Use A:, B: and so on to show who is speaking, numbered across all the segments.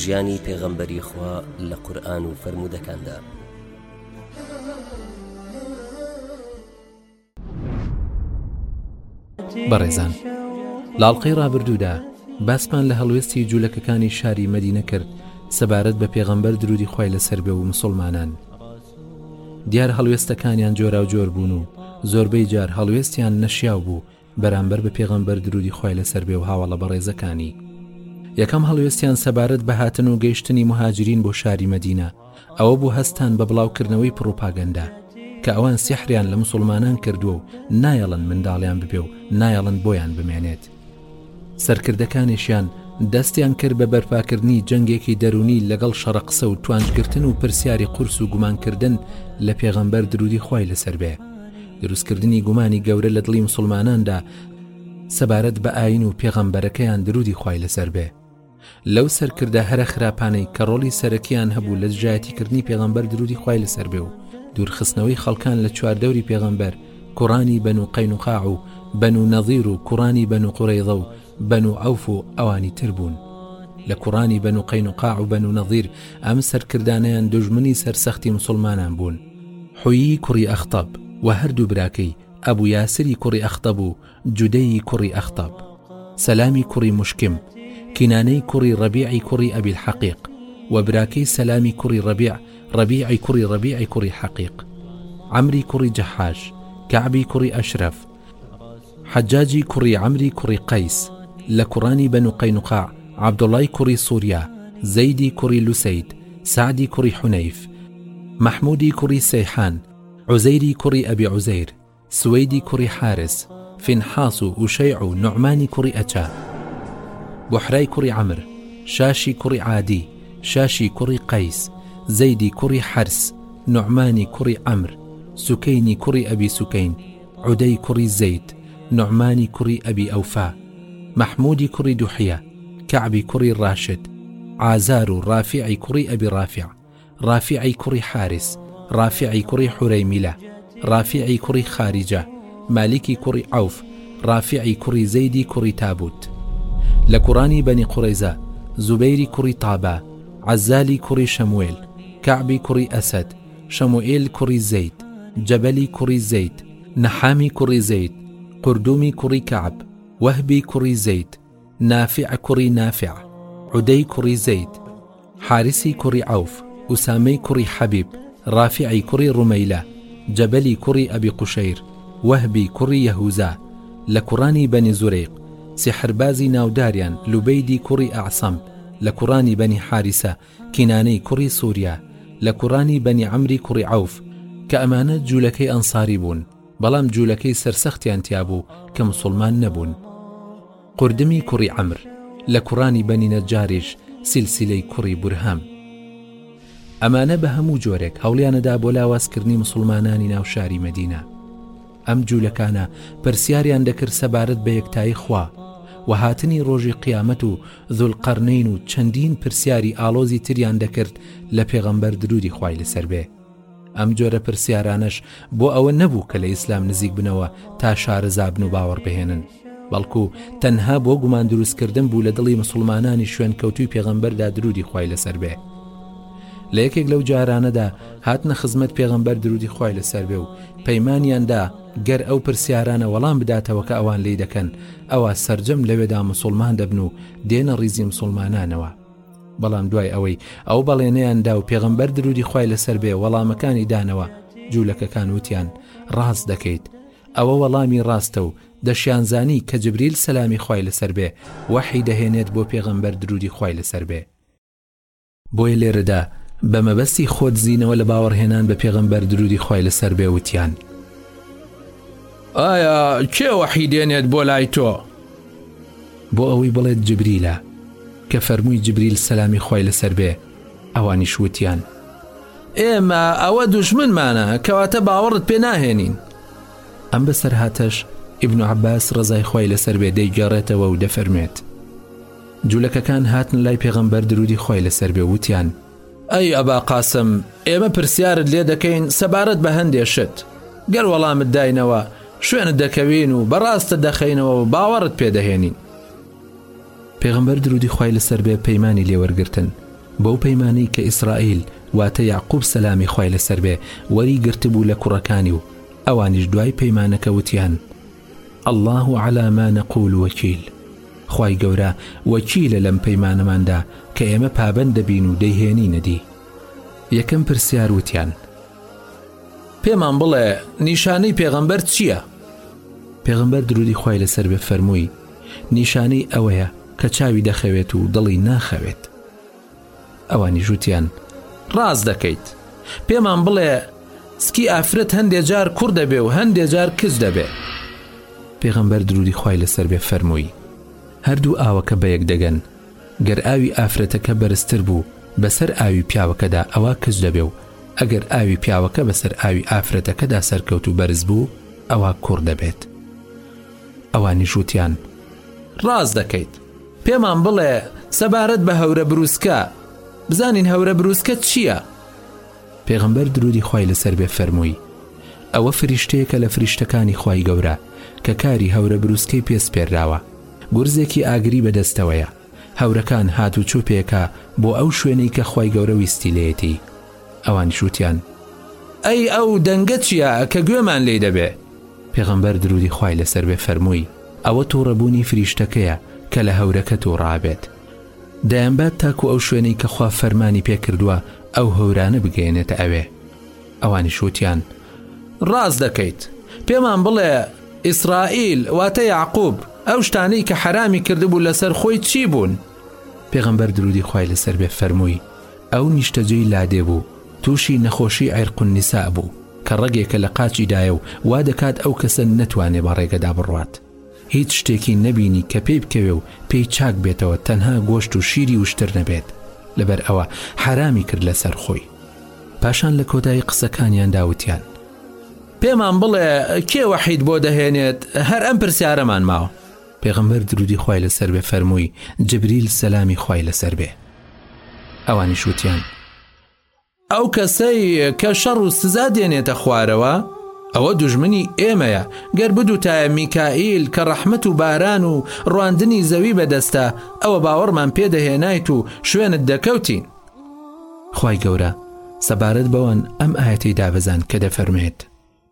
A: ژیانی پێغەمبەری خوا لە قورئان و فەرموودەکاندا.
B: بەڕێزان لە ئەڵقەی ڕابردوودا باسمان لە هەڵوێستی جوولەکەکانی شاری مەدینە کرد سەبارەت بە پێغەمبەر درودی خی لەسەر بێ و مسلمانان دیار هەڵوێستەکانیان جۆرا و جۆر بوون و زۆربەی جار هەڵوێستیان نەشیاو بوو بەرامبەر بە پێغەمبەر درودی خوای لەسەر بێ و هاوەڵە بەڕێزەکانی یەکەم هەڵوێستیان سەبارەت بە هاتن و گەیشتنی مهاجرین بۆ شاری مەدینە ئەوە بوو هەستان بە بڵاوکردنەوەی پڕوپاگەندە کە ئەوان سیحریان لە مسلمانان کردووە و نایەڵن منداڵیان ببێ و نایەڵن بۆیان بمێنێت سەرکردەکانیشیان دەستیان کرد بە بەرپاکردنی جەنگێکی دەرونی لەگەڵ شەڕە قسە و توانجگرتن و پرسیاری قورس و گومانکردن لە پێغەمبەر درودی خوای لەسەر بێ دروستکردنی گومانی گەورە لە دڵی مسوڵماناندا سەبارەت بە ئاین و پێغەمبەرەکەیان درودی خوای لەسەر بێ لەو سەرکردە هەرە خراپانەی کە ڕۆڵی سەرەکیان هەبوو لە دژایەتیکردنی پێغەمبەر درودی خوای لەسەر بێ و دوورخستنەوەی خەڵکان لە چواردەوری پێغەمبەر کوڕانی بەن و قەینوقاع و بەن و نەظیر و کوڕانی بەن و قوڕەیڵە و بەن و ئەوف و ئەوانی تر بوون لە کوڕانی بەن و قەینوقاع و بەن و نەظیر ئەم سەرکردانیان دژمنی سەرسەختی مسلمانان بوون حویی کوڕی ئەختەب، و هەردوو براکەی، ئەبو یاسری کوڕی ئەختەب و جودەیی کوڕی ئەختەب، سەلامی کوڕی مشکم، کینانەی کوڕی ڕەبیعی کوڕی ئەبیل حەقیق، و براکەی سەلامی کوڕی ڕەبیع، ڕەبیعی کوڕی ڕەبیعی کوڕی حەقیق، عەمری کوڕی جەحاش، کەعبی کوڕی ئەشرەف، حەجاجی کوڕی عەمری کوڕی قەیس، لە کوڕانی بەنو قەینوقاع، عەبدوڵڵای کوڕی سووریا، زەیدی کوڕی لوسەید، سەعدی کوڕی حونەیف، مەحموودی کوڕی سەیحان، عوزەیری کوڕی ئەبی عوزەیر، سوەیدی کوڕی حارس، فینحاس و ئوشەیع و نوعمانی کوڕی ئەچە، بوحرای کوڕی عەمر، شاشی کوڕی عادی، شاشی کوڕی قەیس، زەیدی کوڕی حەرس، نوعمانی کوڕی عەمر، سوکەینی کوڕی ئەبی سوکەین، عودەی کوڕی زەید، نوعمانی کوڕی ئەبی ئەوفا، مەحموودی کوڕی دوحیە، کەعبی کوڕی ڕاشد، عازار و ڕافیعی کوڕی ئەبی ڕافیع، ڕافیعی کوڕی حارس، ڕافیعی کوڕی حورەیمیلە، ڕافیعی کوڕی خاریجە، مالیکی کوڕی عەوف، ڕافیعی کوڕی زەیدی کوڕی تابوت. لە کوڕانی بەنی قوڕەیزە، زوبەیری کوڕی تابە، عەزالی کوڕی شەموێل، کەعبی کوڕی ئەسەد، شەموئیل کوڕی زەید، جەبەلی کوڕی زەید، نەحامی کوڕی زەید، قوردومی کوڕی کەعب، وەهبی کوڕی زەید، نافیع کوڕی نافع، عودەی کوڕی زەید، حارسی کوڕی عەوف، ئوسامەی کوڕی حەبیب، ڕافیعی کوڕی ڕومەیلە، جەبەلی کوڕی ئەبی قوشەیر، وەهبی کوڕی یەهوزا، لە کوڕانی بەنی زوریق، سیحربازی ناوداریان لوبەیدی کوڕی ئەعسەم، لە کوڕانی بەنی حاریسە، کینانەی کوڕی سوریا لە کوڕانی بەنی عەمری کوڕی عەوف کە ئەمانە جولەکەی ئەنساری بوون بەڵام جولەکەی سەرسەختیان تیابوو کە مسوڵمان نەبوون قردمی کوڕی عەمر لە کوڕانی بەنی نەجاریش سیلسیلەی کوڕی بورهام ئەمانە بە هەموو جۆرێک هەوڵیانەدا بۆ لاوازکردنی مسوڵمانانی ناو شاری مەدینە. ئەم جولەکانە پرسیاریان دەکرد سەبارەت بە یەکتایی خوا و هاتنی ڕۆژی قیامەت و ذوالقرنین و چەندین پرسیاری ئاڵۆزی تریان دەکرد لە پێغەمبەر درودی خوای لەسەر بێ ئەم جۆرە پرسیارانەش بۆ ئەوە نەبوو کە لە ئیسلام نزیک بنەوە تا شارەزابن و باوەڕبهێنن بەڵکو تەنها بۆ گومان دروست کردن بوو لە دڵی مسوڵمانانی شوێنکەوتووی پێغەمبەردا درودی خوای لەسەر بێ لە یەکێک لەو جارانەدا هاتنە خزمەت پێغەمبەر درودی خوای لەسەر بێ و پەیمانیاندا گەر ئەو پرسیارانە وەڵام بداتەوە کە ئەوان لی دەکەن ئەوە سرجەم لەوێدا مسلمان دەبن و دێنە ڕیزی مسلمانانەوە بەڵام دوای ئەوەی ئەو بەڵێنەیاندا و پێغەمبەر درودی خوای لەسەر بێ وەڵامەکانی دانەوە جوولەکەکان وتیان ڕاست دەکەیت ئەوە وەڵامی ڕاستە و دەشیانزانی کە جبریل سەلامی خوای لەسەر بێ وەحی دەهێنێت بۆ پێغەمبەر درودی خوای لەسەر بێ، بۆیە لێرەدا بە مەبەستی خۆدزینەوە لە باوەڕهێنان بە پێغەمبەر درودی خوای لەسەر بێ وتیان.
C: ئایا کێ وەحی دێنێت بۆ لای تۆ؟
B: بۆ ئەوەی بڵێت جبریلە کە فەرمووی جبریل سەلامی خوای لەسەر بێ ئەوانیش وتیان
C: ئێمە ئەوە دوژمنمانە کەواتە باوەڕت پێ ناهێنین
B: ئەم بەسەرهاتەش ئیبن و عباس ڕزای خی لەسەر بێ دەیگەڕێتەوە و دەفەرمێت جوولەکەکان هاتن لای پێغەمبەر درودی خی لەسەر بێ وتیان
C: ئەی ئەبا قاسم ئێمە پرسیارت لێ دەکەین سەبارەت بە هەندێ شت گەر وەڵامت داینەوە شوێنت دەکەوین و بەڕاستە دەخەینەوە و باوەڕت پێدەهێنین
B: پێغەمبەر درودی خوای لەسەر بێ پەیمانی لێ وەرگرتن بەو پەیمانەی کە ئیسرائیل واتە یەعقوب سەلامی خوای لەسەر بێ وەری گرتبوو لە کوڕەکانی و ئەوانیش دوای پەیمانەکە وتیان اللە علی ما نقول وکیل خوای گەورە وەکیلە لەم پەیمانەماندا کە ئێمە پابەند دەبین و دەیهێنینە دی یەکەم پرسیار وتیان
C: پێمان بڵێ نیشانەی پێغەمبەر چییە؟
B: پێغەمبەر درودی خوای لەسەر بێ فەرمووی نیشانەی ئەوەیە کە چاوی دەخەوێت و دڵی ناخەوێت ئەوانی ژووتیان
C: ڕاز دەکەیت پێمان بڵێ سکی ئافرەت هەندێ جار کوڕ دەبێ و هەندێ جار کچ دەبێ
B: پێغەمبەر درودی خی لەسەر بێ فەرمووی هەردوو ئاوەکە بە یەک دەگەن گەر ئاوی ئافرەتەکە بەرزتر بوو بەسەر ئاوی پیاوەکەدا ئەوە کچ دەبێ و ئەگەر ئاوی پیاوەکە بەسەر ئاوی ئافرەتەکەدا سەرکەوت و بەرز بوو ئەوە کوڕ دەبێت ئەوانیش وتیان،
C: ڕاست دەکەیت، پێمان بڵێ سەبارەت بە هەورە بروسکە، بزانین هەورە بروسکە چییە؟
B: پێغەمبەر درودی خوای لەسەر بێ فەرمووی، ئەوە فریشتەیەکە لە فریشتەکانی خوای گەورە کە کاری هەورە بروسکەی پێ سپێرراوە، گورزێکی ئاگری بەدەستەوەیە، هەورەکان هاتوچو پێکا بۆ ئەو شوێنەی کە خوای گەورە ویستی لێیەتی ئەوانیش وتیان،
C: ئەی ئەو دەنگە چیە کە گوێمان لێی دەبێ؟
B: پێغەمبەر درودی خوای لەسەر بێ فەرمووی، ئەوە توڕە بوونی فریشتەکەیە کە لە هەورەکە توڕە ئەبێت دەیانبات تاکو ئەو شوێنەی کە خوا فەرمانی پێ کردووە ئەو هەورانە بگەیەنێتە ئەوێ. ئەوانیش وتیان،
C: ڕاست دەکەیت، پێمان بڵێ، ئیسرائیل، واتە یەعقوب، ئەو شتانەی کە حەرامی کردبوو لەسەر خۆی چی بوون؟
B: پێغەمبەر درودی خوای لەسەر بێ فەرمووی، ئەو نیشتەجێی لادێ بوو، تووشی نەخۆشی عیرق النساء بوو، کە ڕەگێکە لە قاچی دایە و وا دەکات ئەو کەسە نەتوانێ بە ڕێگەدا بڕوات. هیچ شتێکی نەبینی کە پێی بکەوێ و پێی چاک بێتەوە تەنها گۆشت و شیری وشتر نەبێت لەبەر ئەوە حەرامی کرد لەسەر خۆی پاشان لە کۆدایی قسەکانیان داوتیان
C: پێمان بڵێ کێ وەحید بۆ دەهێنێت هەر ئەم پرسیارەمان ماوە
B: پێغمبەر درودی خی لەسەر بێ فەرمووی جبریل سەلامی خی لەسەر بێ ئەوانیش وتیان
C: ئەو کەسەی کە شەڕ و سزا دێنێتە خوارەوە ئەوە دوژمنی ئێمەیە گەر بدوتایە میکائیل کە ڕەحمەت و باران و ڕواندنی زەوی بەدەستە ئەوە باوەڕمان پێدەهێنایت و شوێنت دەکەوتین
B: خوای گەورە سەبارەت بەوان ئەم ئاەتی دابەزان کە دەفەرمێت.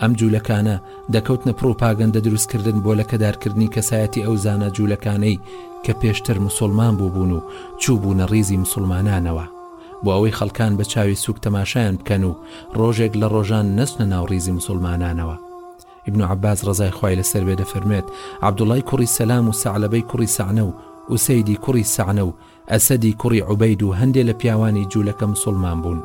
B: ئەم جولەکانە دەکەوتنە پڕوپاگەندە دروست کردن بۆ لەکەدار کردنی کەسایەتی ئەو زانا جولەکانەی کە پێشتر مسوڵمان بووبوون و چووبوونە ڕیزی مسوڵمانانەوە بۆ ئەوەی خەڵکان بە چاوی سووک تەماشایان بکەن و ڕۆژێک لە ڕۆژان نەچنە ناو ڕیزی مسوڵمانانەوە ابن عباس ڕەزای خوای لەسەر بێ دەفەرموێت عبداللە ی کوڕی سەلام و سەعلەبەی کوڕی سەعنە و ئوسەیدی کوڕی سەعنە و ئەسەدی کوڕی عوبەید و هەندێ لە پیاوانی جوولەکە مسوڵمان بوون.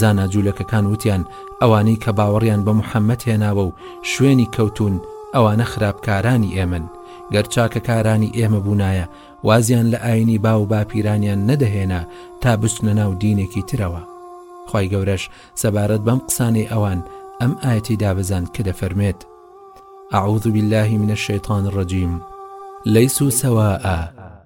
B: زانا جوولەکەکان وتیان، ئەوانەی کە باوەڕیان بە محەممەد هێناوە و شوێنی کەوتوون، ئەوانە خراپکارانی ئێمەن، گەر چاکەکارانی ئێمە بوونایە، وازیان لە ئایینی باو و باپیرانیان نەدەهێنا تا بچنە ناو دینێکی ترەوە. خوای گەورەش سەبارەت بەم قسانەی ئەوان ئەم ئایەتی دابەزاند کە دەفەرمێت، اعوذ باللە من الشیطان الرجیم، لیسوا سواء،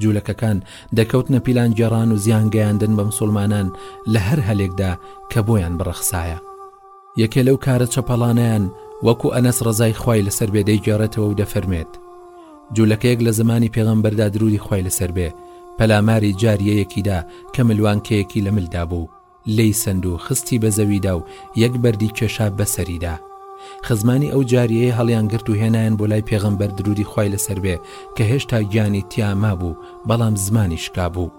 B: جولەکەکان دەکەوتنە پیلان گێڕان و زیان گەیاندن بە مسوڵمانان لە هەر هەلێکدا کە بۆیان بڕەخسایە یەکێ لەو کارە چەپەڵانیان وەکو ئەنەس ڕزای خوای لەسەر بێ دەیگێڕێتەوە و دەفەرمێت جولەکەیەک لە زمانی پێغەمبەردا درودی خوای لەسەر بێ پەلاماری جاریەیەکیدا کە ملوانکەیەکی لە ملدا بوو لێی سەند و خستی بە زەویدا و یەک بەردی کێشا بەسەریدا. خزمانی ئەو جاریەی هەڵیانگرت و هێنایان بۆ لای پێغەمبەر درودی خوای لەسەر بێ کە هێشتا گیانی تیا مابوو بەڵام زمانی شکابوو.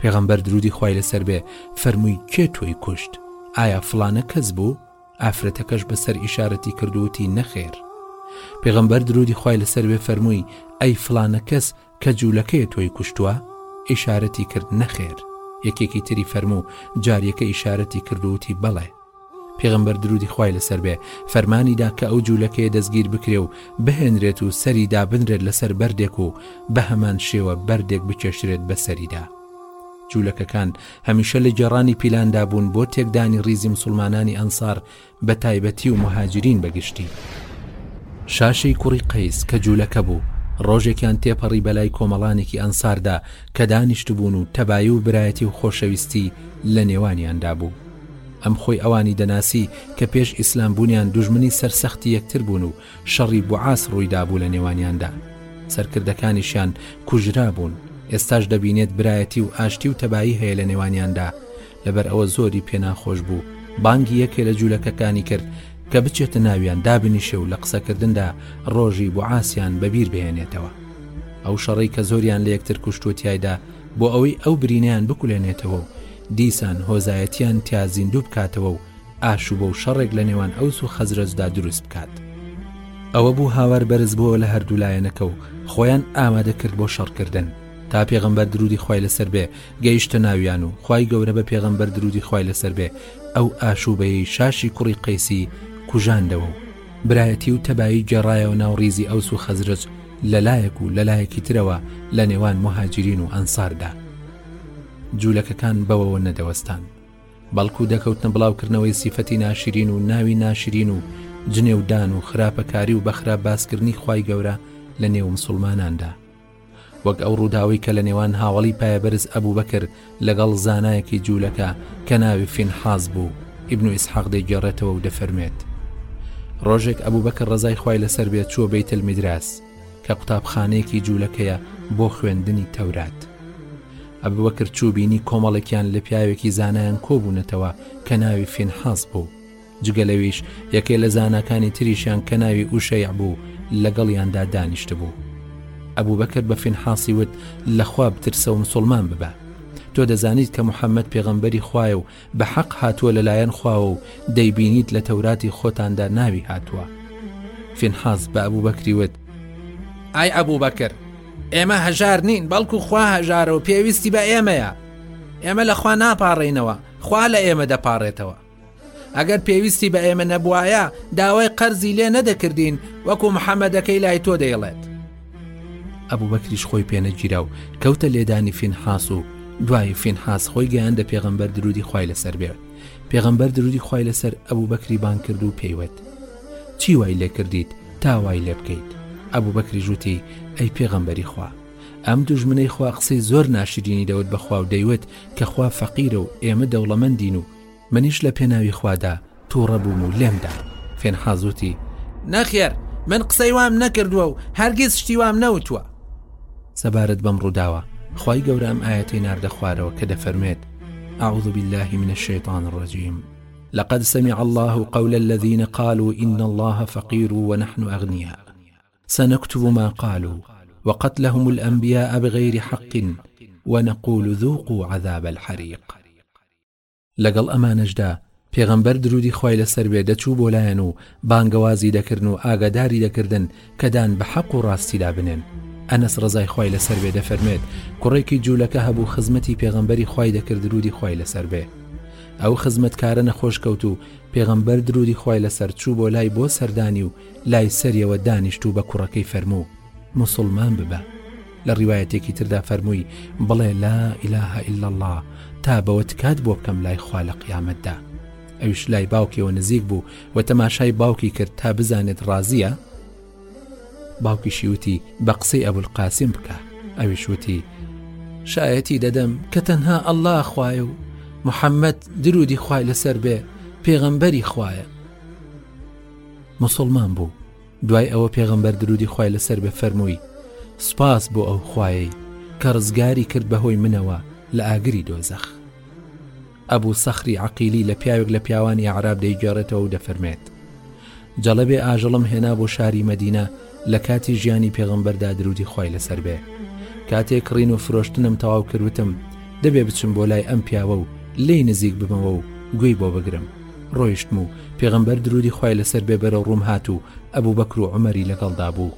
B: پێغەمبەر درودی خوای لەسەر بێ فەرمووی کێ تۆی کوشت؟ ئایا فڵانە کەس بوو؟ ئافرەتەکەش بە سەر ئیشارەتی کرد و وتی نەخێر. پێغەمبەر درودی خوای لەسەر بێ فەرمووی ئەی فڵانە کەس کە جولەکەیە تۆی کوشتوە؟ ئیشارەتی کرد نەخێر یەکێکی تری فەرموو جاریەکە ئیشارەتی کرد و وتی بەڵێ پێغمبەر درودی خوای لەسەر بێ فەرمانی دا کە ئەو جولەکەیە دەستگیر بکرێ و بهێنرێت و سەری دابنرێت لەسەر بەردێک و بە هەمان شێوە بەردێک بکێشرێت بە سەریدا جولەکەکان هەمیشە لە گێڕانی پیلاندا بوون بۆ تێکدانی ریزی مسلمانانی ئەنسار بە تایبەتی و موهاجرین بە گشتی. شاشی کوڕی قەیس کە جوولەکە بوو، ڕۆژێکیان تێپەڕی بەلای کۆمەڵانێکی ئەنساردا کە دانیشتبوون و تەبایی و برایەتی و خۆشەویستی لە نێوانیاندا بوو. ئەم خۆی ئەوانی دەناسی کە پێش ئیسلام بوونیان دوژمنی سەرسەختی یەکتر بوون و شەڕی بوعاس ڕوویدابوو لە نێوانیاندا. سەرکردەکانیشیان کوژرابوون. ئێستاش دەبینێت برایەتی و ئاشتی و تەبایی هەیە لە نێوانیاندا. لەبەر ئەوە زۆری پێ ناخۆش بوو، بانگی یەکێ لە جوولەکەکانی کرد کە بچێتە ناویان دابنیشێ و لە قسەکردندا ڕۆژی بوعاسیان بە بیر بهێنێتەوە. ئەو شەڕەی کە زۆریان لە یەکتر کوشتووە تیایدا بۆ ئەوەی ئەو برینەیان بکولێنێتەوە و دیسان هۆزایەتیان تیا زیندوو بکاتەوە و ئاشووبە و شەڕێک لە نێوان ئەوس و خەزرەجدا دروست بکات. ئەوە بوو هاوار بەرز بووە لە هەردوو لایەنەکە و خۆیان ئامادە کرد بۆ شەڕکردن، تا پێغەمبەر درودی خوای لەسەر بێ گەیشتە ناویان و خوای گەورە بە پێغەمبەر درودی خوای لەسەر بێ ئەو ئاشوبەیەی شاشی کوڕی قەیسی کوژاندەوە و برایەتی و تەبایی گێڕایەوە ناو ڕیزی ئەوس و خەزرەج لە لایەک و لە لایەکی ترەوە لە نێوان مهاجرین و ئەنساردا جوولەکەکان بەوەوە نەدەوەستان بەڵکو دەکەوتنە بڵاوکردنەوەی سیفەتی ناشرین و ناوی ناشرین و جنێودان و خراپەکاری و بەخراپ باسکردنی خوای گەورە لە نێو مسلماناندا وەک ئەو ڕووداوەی کە لە نێوان هاوەڵی پایەبەرز ئەبوبەکر لەگەڵ زانایەکی جوولەکە کە ناوی فینحاس بوو، ئیبن ئیسحاق دەیگێڕێتەوە و دەفەرمێت، ڕۆژێک ئەبوبەکر ڕەزای خوای لەسەر بێت چووە بەیتل میدراس، کە قوتابخانەیەکی جوولەکەیە بۆ خوێندنی تەورات. ئەبوبەکر چوو بینی کۆمەڵێکیان لە پیاوێکی زانایان کۆبوونەتەوە کە ناوی فینحاس بوو. جگە لەویش یەکێ لە زاناکانی تریشیان کە ناوی ئوشەیع بوو لەگەڵیاندا دانیشتبوو. ئەبوبەکر بە فینحاسی وت لە خوا بترسە و مسوڵمان ببە. تۆ دەزانیت کە محەممەد پێغەمبەری خوایە و بە حەق هاتووە لەلایەن خواوە و دەیبینیت لە تەوراتی خۆتاندا ناوی هاتووە. فینحاز بە ئەبوبەکری وت ئای ئەبوبەکر ئێمە هەژار نین بەڵکو خوا هەژارە و پێویستی بە ئێمەیە. ئێمە لە خوا ناپاڕێینەوە خوا لە ئێمە دەپاڕێتەوە. ئەگەر پێویستی بە ئێمە نەبوایە داوای قەرزی لێ نەدەکردین وەکو محەممەدەکەی لای تۆ دەیڵێت ئەبوو بەکریش خۆی پێنەگیرا و کەوتە لێدانی فینحاس و دوای فینحاس خۆی گەیاندە پێغەمبەر درودی خی لەسەر بێ پێغەمبەر درودی خی لەسەر ئەبوو بەکری بان کرد و پێیوت چی وای لێ کردیت تا وای لێ بکەیت ئەبوو بەکری ژووتی ئەی پێغەمبەری خوا ئەم دوژمنەی خوا قسەی زۆر ناشرینی دەوت بەخوا و دەیوت کە خوا فەقیرە و ئێمە دەوڵەمەندین و منیش لە پێناوی خوادا تووڕە بووم و لێم دا. فێنحاز وتی، نەخێر، من قسەی وام نەکردووە و هەرگیز شتی وام نەوتووە. سەبارەت بەم ڕووداوە، خوای گەورە ئەم ئایەتەی ناردە خوارەوە کە دەفەرموێت، أعوذ بالله من الشيطان الرجيم لقد سمع الله قول الذين قالوا إن الله فقير ونحن أغنياء سنكتب ما قالوا وقتلهم الأنبياء بغير حق ونقول ذوقوا عذاب الحريق لەگەڵ ئەمانەشدا پێغەمبەر درودی خوای لەسەر بێ دەچوو بۆ لایەن و بانگەوازی دەکردن و ئاگاداری دەکردن کە دان بە حەق و ڕاستیدا بنێن ئەنەس ڕزای خوای لەسەر بێ دەفەرمێت کوڕێکی جوولەکە هەبوو خزمەتی پێغەمبەری خوای دەکرد درودی خوای لەسەر بێ ئەو خزمەتکارە نەخۆش کەوت و پێغەمبەر درودی خوای لەسەر چوو بۆ لای بۆ سەردانی و لای سەریەوە دانیشت و بە کوڕەکەی فەرموو مسلمان ببە لە ڕیوایەتێکی تردا فەرمووی، بڵێ، لا الە الا اللە، تا بەوە تکات بۆ بکەم لای خوا لە قیامەتدا. ئەویش لای باوکیەوە نزیک بوو و تەماشای باوکی کرد تا بزانێت ڕازیە، باوکیشی وتی بە قسەی ئەبول قاسم بکە، ئەویش وتی، شایەتی دەدەم کە تەنها ئەللا خوایە و محەممەد درودی خوای لەسەر بێ پێغەمبەری خوایە. مسلمان بوو. دوای ئەوە پێغەمبەر درودی خوای لەسەر بێ فەرمووی سوپاس بۆ ئەو خوایەی کە ڕزگاری کرد بەهۆی منەوە لە ئاگری دۆزەخ ئەبوو سەخری عقیلی لە پیاوێک لە پیاوانی عراب دەیگەڕێتەوە و دەفەرمێت جەڵەبێ ئاژەڵم هێنا بۆ شاری مەدینە لە کاتی ژیانی پێغمبەردا درودی خی لەسەر بێ کاتێک کڕین و فرۆشتنم تەواو کردوتم دەبێ بچم بۆ لای ئەم پیاوە و لی نزیک بمەوە و گوێی بۆ بگرم ڕۆیشتم و پێغەمبەر درودی خوای لەسەر بێ بەرەو ڕووم هات و ئەبوبەکر و عومەری لەگەڵدا بوو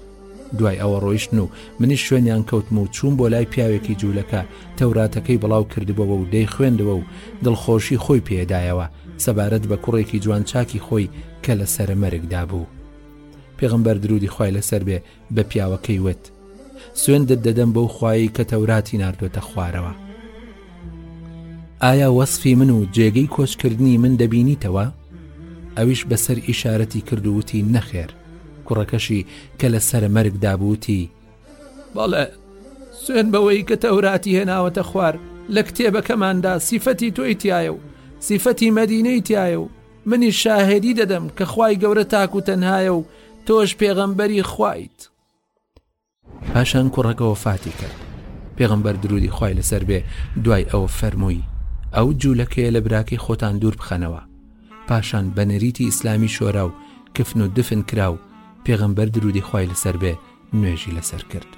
B: دوای ئەوە ڕۆیشتن و منیش شوێنیان کەوتم و چووم بۆ لای پیاوێکی جوولەکە تەوراتەکەی بڵاو کردبەوە و دەی خوێندەوە و دڵخۆشی خۆی پێدایەوە سەبارەت بە کوڕێکی جوان چاکی خۆی کە لە سەرە مەرگدا بوو پێغمبەر درودی خوای لەسەر بێ بە پیاوەکەی وت سوێندت دەدەم بەو خوایی کە تەوراتی نردوێتە خوارەوە ئایا وەصفی من و جێگەی کۆچکردنی من دەبینیتەوە ئەویش بەسەر ئیشارەتی کردووتی نەخێر کوڕەکەشی کە لە سەر مەرگ دابووتی
C: بەڵێ سوێن بەوەی کە تەوراتی هێناوەتە خوار لە کتێبەکەماندا سیفەتی تۆی تایە و سیفەتی مەدینەی تایە و منیش شاهێدی دەدەم کە خوای گەورە تاک و تەنهایە و تۆش پێغەمبەری خوایت
B: پاشان کوڕەکە وەفاتی کرد پێغەمبەر درودی خوای لەسەر بێ دوای ئەوە فەرمووی ئەو جوولەکەیە لە براکەی خۆتان دوور بخەنەوە پاشان بە نەریتی ئیسلامی شۆرا و کفن و دفن کرا و پێغەمبەر درودی خوای لەسەر بێ نوێژی لەسەر کرد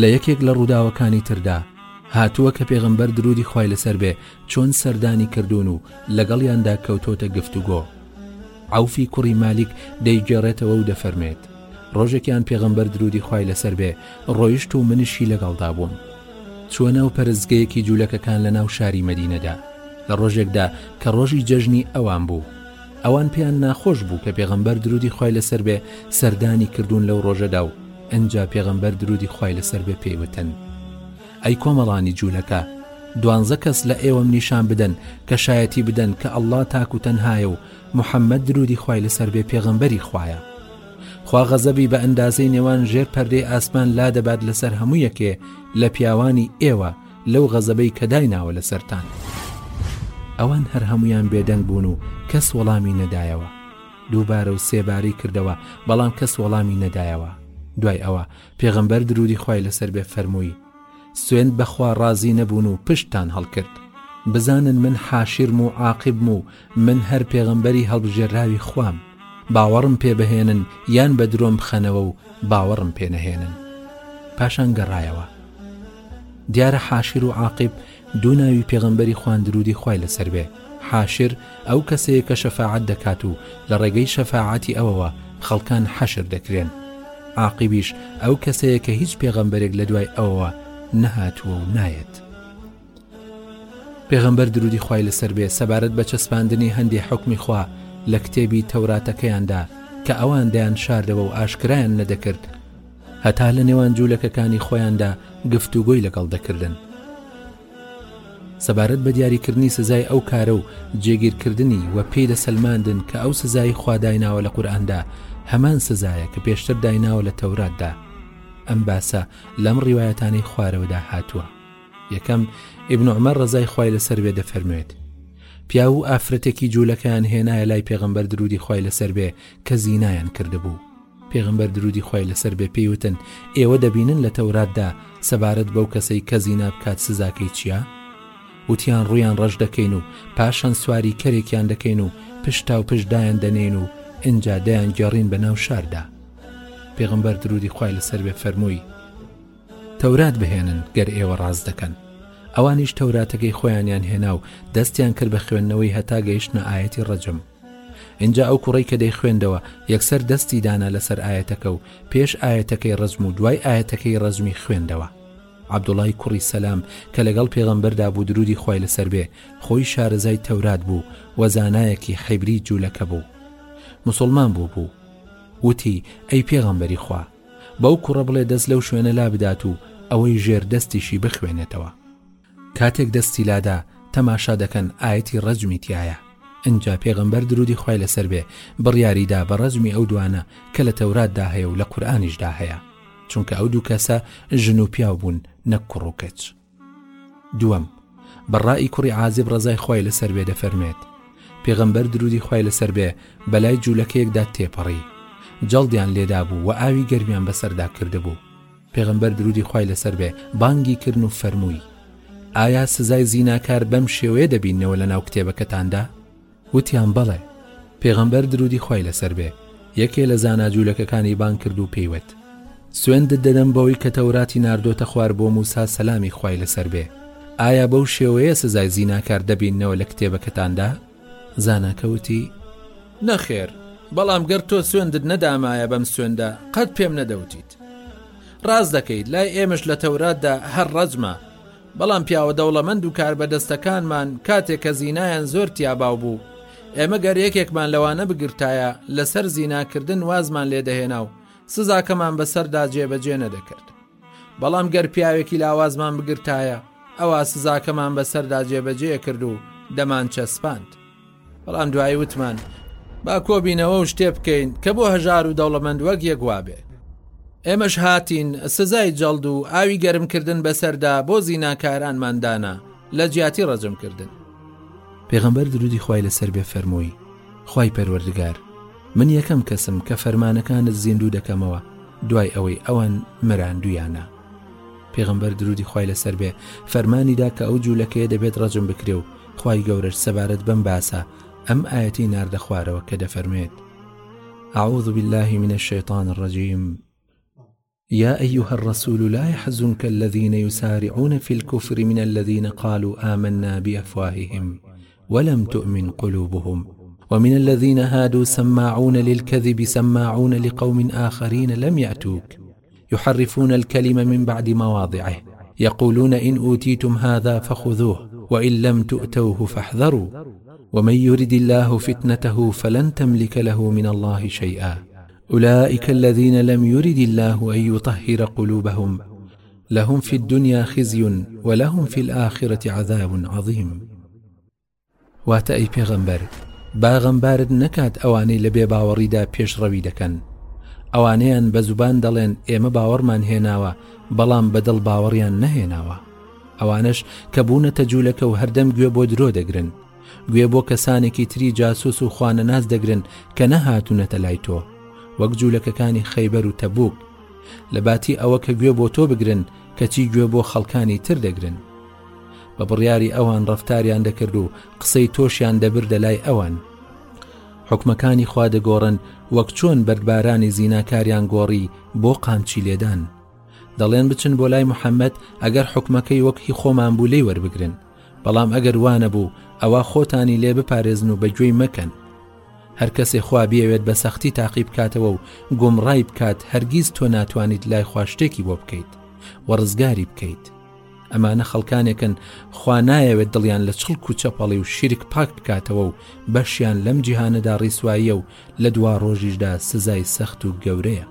B: لە یەکێک لە ڕووداوەکانی تردا هاتووە کە پێغەمبەر درودی خوای لەسەر بێ چۆن سەردانی کردوون و لەگەڵیاندا کەوتۆتە گفتوگۆ عوفی کوڕی مالیک دەیگێڕێتەوە و دەفەرمێت ڕۆژێکیان پێغەمبەر درودی خوای لەسەر بێ ڕۆیشت و منشی لەگەڵدا بووم چوە ناو پەرستگەیەکی جوولەکەکان لە ناو شاری مەدینەدا لە ڕۆژێکدا کە ڕۆژی جەژنی ئەوان بوو ئەوان پێیان ناخۆش بوو کە پێغەمبەر درودی خوای لەسەر بێ سەردانی کردوون لەو ڕۆژەدا و ئنجا پێغەمبەر درودی خوای لەسەر بێ پێی وتن، ئەی کۆمەڵانی جولەکە دوانزە کەس لە ئێوەم نیشان بدەن کە شایەتی بدەن کە اللە تاک و تەنهایە و محمد درودی خوای لەسەر بێ پێغەمبەری خوایە خوا غەزەبی بە ئەندازەی نێوان ژێر پەردەی ئاسمان لا دەبات لەسەر هەموو یەکێ لە پیاوانی ئێوە لەو غەزەبەی کە دایناوە لەسەرتان ئەوان هەر هەمویان بێدەنگ بوون و کەس وەڵامی نەدایەوە دووبارە و سێ بارەی کردەوە بەڵام کەس وەڵامی نەدایەوە دوای ئەوە پێغەمبەر درودی خوای لەسەر بێ فەرمووی سوێند بەخوا ڕازی نەبوون و پشتتان هەڵکرد بزانن من حاشرم و عاقبم و من هەر پێغەمبەری هەڵبژێرراوی خوام باوەڕم پێ بهێنن یان بە درۆم بخەنەوە و باوەڕم پێ نەهێنن پاشان گەڕایەوە دیارە حاشر و عاقب دوو ناوی پێغەمبەری خوا درودی خوای لەسەر بێ، حاشر، ئەو کەسەیە کە شەفاعەت دەکات و لە ڕێگەی شەفاعەتی ئەوەوە خەڵکان حەشر دەکرێن، عاقبیش، ئەو کەسەیە کە هیچ پێغەمبەرێک لە دوای ئەوەوە نەهاتووە و نایەت. پێغەمبەر درودی خوای لەسەر بێ سەبارەت بە چەسپاندنی هەندێ حوکمی خوا لە کتێبی تەوراتەکەیاندا کە ئەوان دەیان شاردەوە و ئاشکرایان نەدەکرد، هەتا لە نێوان جوولەکەکانی خۆیاندا گفتوگۆی لەگەڵ دەکردن سەبارەت بە دیاریکردنی سزای ئەو کارە و جێگیرکردنی و پێی دەسەلماندن کە ئەو سزایی خوادایناوە لە قورئاندا هەمان سزایە کە پێشتر دایناوە لە تەوراتدا ئەم باسە لەم ڕیواەتانەی خوارەوەدا هاتووە یەکەم ئبن عمە ڕزای خی لەسەر بێ دەفەرموێت پیاو و ئافرەتێکی جوولەکەیان هێنایە لای پێغمبەر درودی خی لەسەر بێ کە زینایان کردبوو پێغەمبەر درودی خوای لەسەر بێ پێی وتن، ئێوە دەبینن لە تەوراتدا سەبارەت بەو کەسەی کە زینا بکات سزاکەی چیە؟ وتیان ڕوویان ڕەش دەکەین و پاشان سواری کەرێکیان دەکەین و پشتاوپشت دایان دەنێین و ئنجا دەیان گێڕین بە ناو شاردا پێغمبەر درودی خوای لەسەر بێ فەرمووی تەورات بهێنن گەر ئێوە ڕاز دەکەن ئەوانیش تەوراتەکەی خۆیانیان هێنا و دەستیان کرد بە خوێندنەوەی هەتا گەیشتە ئاەتی ڕەجم ئینجا ئەو کوڕەی کە دەیخوێندەوە یەکسەر دەستی دانا لەسەر ئاەتەکە و پێش ئاەتەکەی ڕزم و دوای ئاەتەکەی ڕزمی خوێندەوە عبدوڵای کوڕی سەسلام کە لەگەڵ پێغەمبەردا بوو درودی خی لەسەر بێ خۆی شارەزای تەورات بوو وەزانایەکی حیبری جوولەکە بوو مسلمان بوو بوو وتی ئەی پێغەمبەری خوا بەو کوڕە بڵێ دەست لەو شوێنە لا بدات و ئەوەی ژێر دەستیشی بخوێنێتەوە کاتێک دەستی لادا تەماشا دەکەن ئایەتی ڕەجمی تیایە ئنجا پێغەمبەر درودی خوای لەسەر بێ بڕیاریدا بە ڕەجمی ئەو دوانە کە لە تەوراتدا هەیە و لە قورئانیشدا هەیە چونکە ئەو دوو کەسە ژن و پیاو بوون نەک کوڕ و کچ دووەم بەڕای کوڕی عازب ڕزای خوای لەسەر بێ دەفەرمێت پێغەمبەر درودی خوای لەسەر بێ بەلای جوولەکەیەکدا تێپەڕی جەڵدیان لێدا بوو و ئاوی گەرمیان بەسەردا کردبوو پێغەمبەر درودی خوای لەسەر بێ بانگی کردن و فەرمووی، ئایا سزای زیناکار بەم شێوەیە دەبیننەوە لەناو کتێبەکەتاندا؟ وتیان، بەڵێ. پێغەمبەر درودی خوای لەسەر بێ یەکێ لە زانا جولەکەکانی بانگ کرد و پێی وت، سوێندت دەدەم بەوەی کە تەوراتی ناردۆتە خوار بۆ موسا سەلامی خوای لەسەر بێ، ئایا بەو شێوەیە سزای زیناکار دەبیننەوە لە کتێبەکەتاندا؟ زاناکە وتی،
C: نەخێر، بەڵام گەر تۆ سوێندت نەدامایە بەم سوێندە قەت پێم نەدەوتیت. ڕاست دەکەیت لای ئێمەش لە تەوراتدا هەر ڕەجمە بەڵام پیاوە دەوڵەمەند و کاربەدەستەکانمان کاتێک کە زینایان زۆر تیاباو بوو ئێمە گەر یەکێکمان لەوانە بگرتایە لەسەر زیناکردن وازمان لێدەهێنا و سزاکەمان بەسەردا جێبەجێ نەدەکرد بەڵام گەر پیاوێکی لاوازمان بگرتایە ئەوە سزاکەمان بەسەردا جێبەجێ کرد و دەمان چەسپاند بەڵام دوایی وتمان با کۆبینەوە و شتێ بکەین کە بۆ هەژار و دەوڵەمەند وەک یەک وابێ ئێمەش هاتین سزای جەڵد و ئاوی گەرمکردن بەسەردا بۆ زیناکارانمان دانا لە جیاتی ڕەجمکردن
B: پێغەمبەر درودی خی لەسەر بێ فەرمووی خی پەروەردگار من یەکەم کەسم کە فەرمانەکانت زیندوو دەکەمەوە دوای ئەوەی ئەوان مراندویانە پێغمبەر درودی خی لەسەر بێ فەرمانیدا کە ئەو جوولەکەیە دەبێت ڕەجم بکرێ و خی گەورەش سەبارەت بم باسە ئەم ئاەتی ناردەخوارەوە کە دەفەرمێت أعوذ بالله من الشيطان الرجيم يا ايها الرسول لا يحزنك الذين يسارعون في الكفر من الذين قالوا امنا بافواههم ولم تؤمن قلوبهم ومن الذين هادوا سماعون للكذب سماعون لقوم اخرين لم ياتوك يحرفون الكلم من بعد مواضعه يقولون ان اوتيتم هذا فخذوه وان لم تؤتوه فاحذروا ومن يرد الله فتنته فلن تملك له من الله شيئا أولئك الذين لم يرد الله أن يطهر قلوبهم لهم في الدنيا خزي ولهم في الآخرة عذاب عظيم واتە ئەی پێغەمبەر با غەمبارت نەکات ئەوانەی لە بێباوەڕیدا پێشڕەوی دەکەن ئەوانەیان بە زوبان دەڵێن ئێمە باوەڕمان هێناوە بەڵام بە دڵ باوەڕیان نەهێناوە ئەوانش کە بوونەتە جوولەکە و هەردەم گوێ بۆ درۆ دەگرن گوێ بۆ کەسانێکی تری جاسوس و خوانە ناز دەگرن کە نەهاتوونەتە لای تۆ وەک جوولەکەکانی خەیبەر و تەبوک لە باتی ئەوە کە گوێ بۆ تۆ بگرن کەچی گوێ بۆ خەڵکانی تر دەگرن بە بڕیاری ئەوان ڕەفتاریان دەکرد و قسەی تۆشیان دەبردە لای ئەوان حکومەکانی خوا دەگۆڕن وەک چۆن بەردبارانی زیناکاریان گۆڕی بۆ قامچی لێدان دەڵێن بچن بۆ لای محەممەد ئەگەر حکومەکەی وەکی خۆمان بوو لێی وەربگرن بەڵام ئەگەر وانە بوو ئەوە خۆتانی لێ بپارێزن و بەگوێی مەکەن هەر کەسێ خوا بێوێت بە سەختی تاقی بکاتەوە و گومڕای بکات هەرگیز تۆ ناتوانیت لای خواشتێکی بۆ بکەیت وە ڕزگاری بکەیت ئەمانە خەڵکانێکن خوا نایەوێت دڵیان لە چڵک و چەپەڵی و شیرک پاک بکاتەوە و بەشیان لەم جیهانەدا ڕیسواییە و لە دوا ڕۆژیشدا سزای سەخت و گەورەیە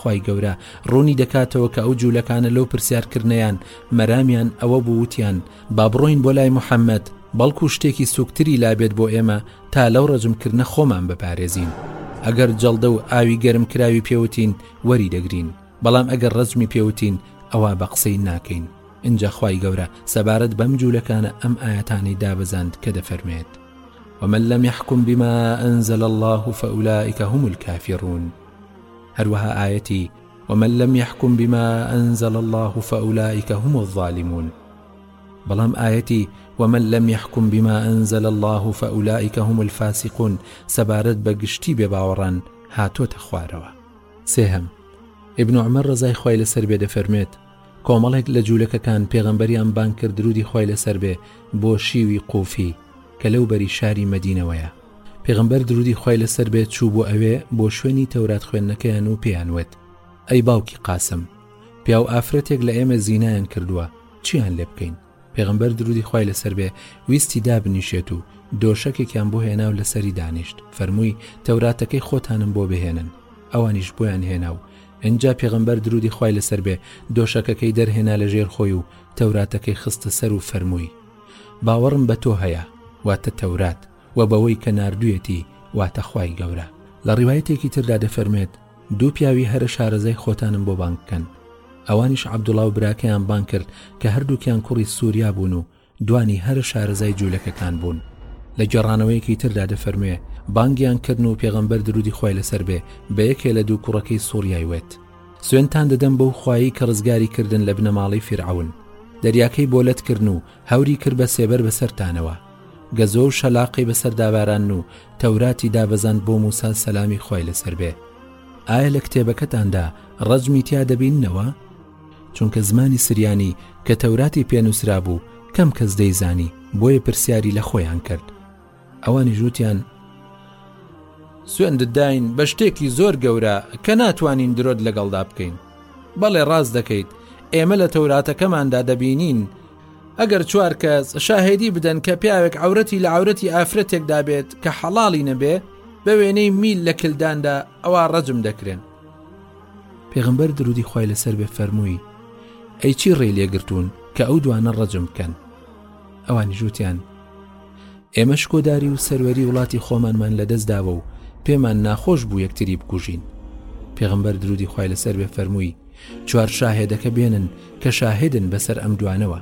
B: خی گەورە ڕوونی دەکاتەوە کە ئەو جوولەکانە لەو پرسیارکردنیان مەرامیان ئەوە بووتیان با بڕۆین بۆ لای محەممەد بەڵکو شتێکی سوکتری لابێت بۆ ئێمە تا لەو ڕەجمکردە خۆمان بپارێزین ئەگەر جەڵدە و ئاوی گەرم کراوی پێوتین وەری دەگرین بەڵام ئەگەر ڕەجمی پێ وتین ئەوا بە قسەی ناکەین ئینجا خوای گەورە سەبارەت بەم جوولەکانە ئەم ئاەتانی دابەزاند کە دەفەرمێت ومن لم يحكم بما أنزل الله فأولئك هم الكافرون هەروەها ئاەتی ومن لم يحكم بما أنزل الله فأولئك هم الظالمون بەڵام ئاەتی ومن لم يحكم بما أنزل الله فأولئك هم الفاسقون سەبارەت بە گشتی بێ باوەڕان هاتۆتە خوارەوە سێهەم، ئیبن عومەر ڕەزای خوای لەسەر بێ دەفەرموێت، کۆمەڵێک لە جوولەکەکان پێغەمبەریان بانگ کرد دروودی خوای لەسەر بێ بۆ شیوی قوفی کە لەو بەری شاری مەدینەوەیە پێغەمبەر دروودی خوای لەسەر بێ چوو بۆ ئەوێ بۆ شوێنی تەورات خوێندنەکەیان و پێیان وت ئەی باوکی قاسم پیاو ئافرەتێک لە ئێمە زینایان کردووە چیان لێ بکەین پێغەمبەر درودی خوای لەسەر بێ ویستی دابنیشێت و دۆشەکێکیان بۆ هێناو لەسەری دانیشت فەرمووی تەوراتەکەی خۆتانم بۆ بهێنن ئەوانیش بۆیان هێنا و ئینجا پێغەمبەر درودی خوای لەسەر بێ دۆشەکەکەی دەرهێنا لە ژێر خۆی و تەوراتەکەی خستە سەر و فەرمووی باوەڕم بە تۆ هەیە واتە تەورات و بەوەی کە ناردویەتی واتە خوای گەورە لە ڕیوایەتێکی تردا دەفەرمێت دوو پیاوی هەرە شارەزای خۆتانم بۆ بانگ بکەن. ئەوانیش عەبدوڵا و براکەیان بانگ کرد کە هەردووکیان کوڕی سووریا بوون و دوانی هەرە شارەزای جوولەکەکان بوون. لە گێڕانەوەیەکی تردا دەفەرموێ، بانگیان کردن و پێغەمبەر دروودی خوای لەسەر بێ بە یەکێ لە دوو کوڕەکەی سووریای وت، سوێندتان دەدەم بەو خوایەی کە ڕزگاری کردن لە بنەماڵەی فیرعەون. دەریاکەی بۆ لەت کردن و هەوری کرد بە سێبەر بەسەرتانەوە، گەزۆ و شەلاقەی بەسەر داباران و تەوراتی دابەزاند بۆ موسا سەلامی خوای لەسەر بێ، ئایا لە کتێبەکەتاندا ڕەجمی تیا دەبیننەوە؟ چونکە زمانی سریانی کە تەوراتی پێ نووسرابوو کەم کەس دەیزانی بۆیە پرسیاری لە خۆیان کرد. ئەوانیش وتیان
C: سوێندت داین بە شتێکی زۆر گەورە کە ناتوانین درۆت لەگەڵدا بکەین بەڵێ ڕاست دەکەیت ئێمە لە تەوراتەکەماندا دەبینین ئەگەر چوار کەس شاهێدی بدەن کە پیاوێک عورەتی لە عورەتی ئافرەتێکدا بێت کە حەڵاڵی نەبێ بە وێنەی میل لە کلداندا ئەوە ڕەجم دەکرێن
B: پێغمبەر درودی خی لەسەر بێ فەرمووی ئەی چی ڕێ لێگرتوون کە ئەو دوانە ڕەجم بکەن ئەوانی ژووتیان ئێمە شکۆداری و سەروەری وڵاتی خۆمانمان لەدەست داوە و پێمان ناخۆش بوو یەکتری بکوژین پێغمبەر درودی خی لەسەر بێ فەرمووی چوار شاهێدەکە بێنن کە شاهدن بەسەر ئەم دوانەوە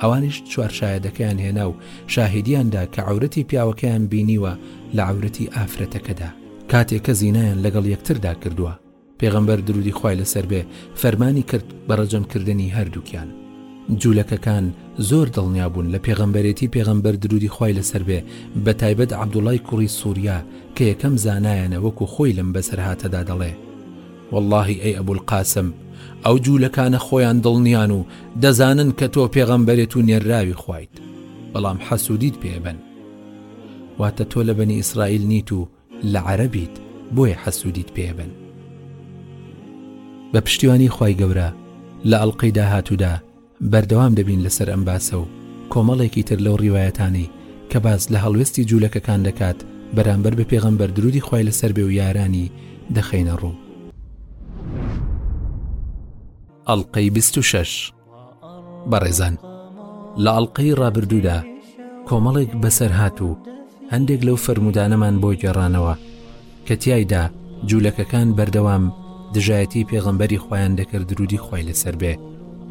B: ئەوانیش چوار شایەدەکەیان هێنا و شاهدیاندا کە عورەتی پیاوەکەیان بینیوە لە عورەتی ئافرەتەکەدا کاتێک کە زینایان لەگەڵ یەکتردا کردووە پێغەمبەر درودی خوای لەسەر بێ فەرمانی کرد بە ڕەجم کردنی هەردووکیان. جولەکەکان زۆر دڵنیا بوون لە پێغەمبەرێتی پێغەمبەر درودی خوای لەسەر بێ بە تایبەت عەبدوڵای کوڕی سوریا کە یەکەم زانایانە وەکو خۆی لەم بەسەرهاتەدا دەڵێ، وەڵڵاهی ئەی ئەبولقاسم ئەو جولەکانە خۆیان دڵنیان و دەزانن کە تۆ پێغەمبەرێت و نێرراوی خوایت بەڵام حەسودیت پێ ئەبەن واتە تۆ لە بەنی ئیسرائیل نیت و لە عەرەبیت بۆیە حەسودیت پێبن. بە پشتیوانی خوای گەورە لە ئەڵقەی داهاتوودا بەردەوام دەبین لەسەر ئەم باسە و کۆمەڵێکی تر لەو ڕیوایەتانەی کە باس لە هەڵوێستی جوولەکەکان دەکات بەرامبەر بە پێغەمبەر دروودی خوای لەسەر بێ و یارانی دەخەینە ڕوو. ئەڵقەی بیست و شەش. بەڕێزان لە ئەڵلقەی ڕابردوودا کۆمەڵێک بەسەرهات و هەندێک لەو فەرمودانەمان بۆ گێڕانەوە کە تایدا جوولەکەکان بەردەوام دژایەتی پێغەمبەری خۆیان دەکرد درودی خۆی لەسەر بێ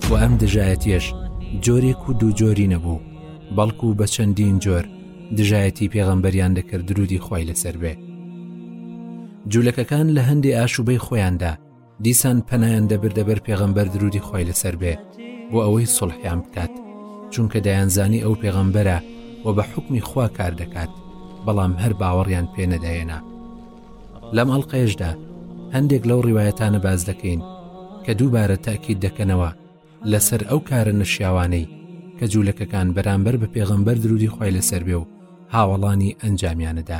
B: و ئەم دژایەتیش جۆرێک و دوو جۆری نەبوو بەڵکو بە چەندین جۆر دژایەتی پێغەمبەریان دەکرد درودی خۆی لەسەر بێ جوولەکەکان لە هەندێ ئاشوبەی خۆیاندا دیسان پەنایان دەبردە بەر پێغەمبەر درودی خۆی لەسەر بێ بۆ ئەوەی سڵحیان بکات چونکە دەیانزانی ئەو پێغەمبەرە و بە حکمی خوا کار دەکات بەڵام هەر باوەڕیان پێ نەدەێنا لەم ئەڵلقەیشدا هەندێک لەو ڕیواەتانە باز دەکەین کە دووبارە تاکیید دەکەنەوە لەسەر ئەو کارە نەشیاوانەی کە جوولەکەکان بەرامبەر بە پێغەمبەر درودی خۆی لەسەر بێ و هاوڵانی ئەنجامیانەدا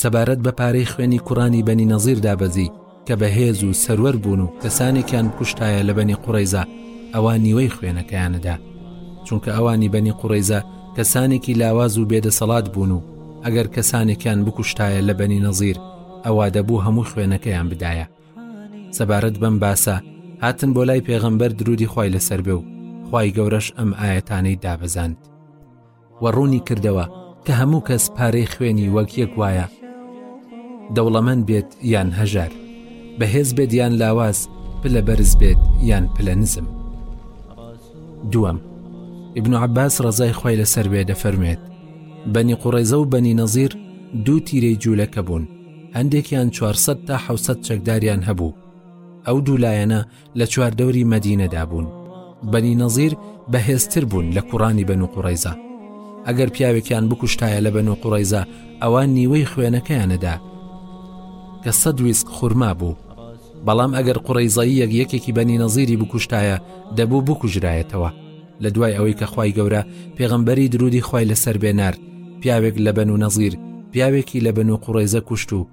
B: سەبارەت بە پارەی خوێنی کوڕانی بەنی نەزیر دابەزی کە بەهێز و سەروەر بوون و کەسانێکیان کوشتایە لە بەنی قوڕیزا ئەوە نیوەی خوێنەکەیانەدا چونکە ئەوانی بەنی قوڕیزا کەسانێکی لاواز و بێدەسەڵات بوون و ئەگەر کەسانێکیان بکوشتایە لە بەنی نەزیر ئەوا دەبوو هەموو خوێنەکەیان بدایە سەبارەت بەم باسە هاتن بۆ لای پێغەمبەر درودی خی لەسەر بێ و خی گەورەش ئەم ئاەتانەی دابەزاند و ڕوونی کردەوە کە هەموو کەس پارەی خوێنی وەک یەک وایە دەوڵەمەند بێت یان هەژار بەهێز بێت یان لاواز پلە بەرز بێت یان پلە نزم دووەم ابن عباس ڕزای خی لەسەر وێ دەفەرمێت بەنی قوڕێزە و بەنی نەزیر دوو تیرەی جوولەکە بوون هەندێکیان 400 تا 600 چەکداریان هەبوو ئەو دوولایەنە لە چواردەوری مەدینەدا بوون بەنی نەزیر بەهێزتر بوون لە کوڕانی بەن و قوڕیزا ئەگەر پیاوێکیان بکوشتایە لە بەن و قوڕیزا ئەوان نیوەی خوێنەکەیانەدا کە سەد ویسک خورما بوو بەڵام ئەگەر قوڕیزایی یەک یەکێکی بەنی نەزیری بکوشتایە دەبوو بکوژرایەتەوە لە دوای ئەوەی کە خی گەورە پێغمبەری درودی خی لەسەر بێنارد پیاوێک لە بەن و نەزیر پیاوێکی لە بەن و قوڕێزە کوشت و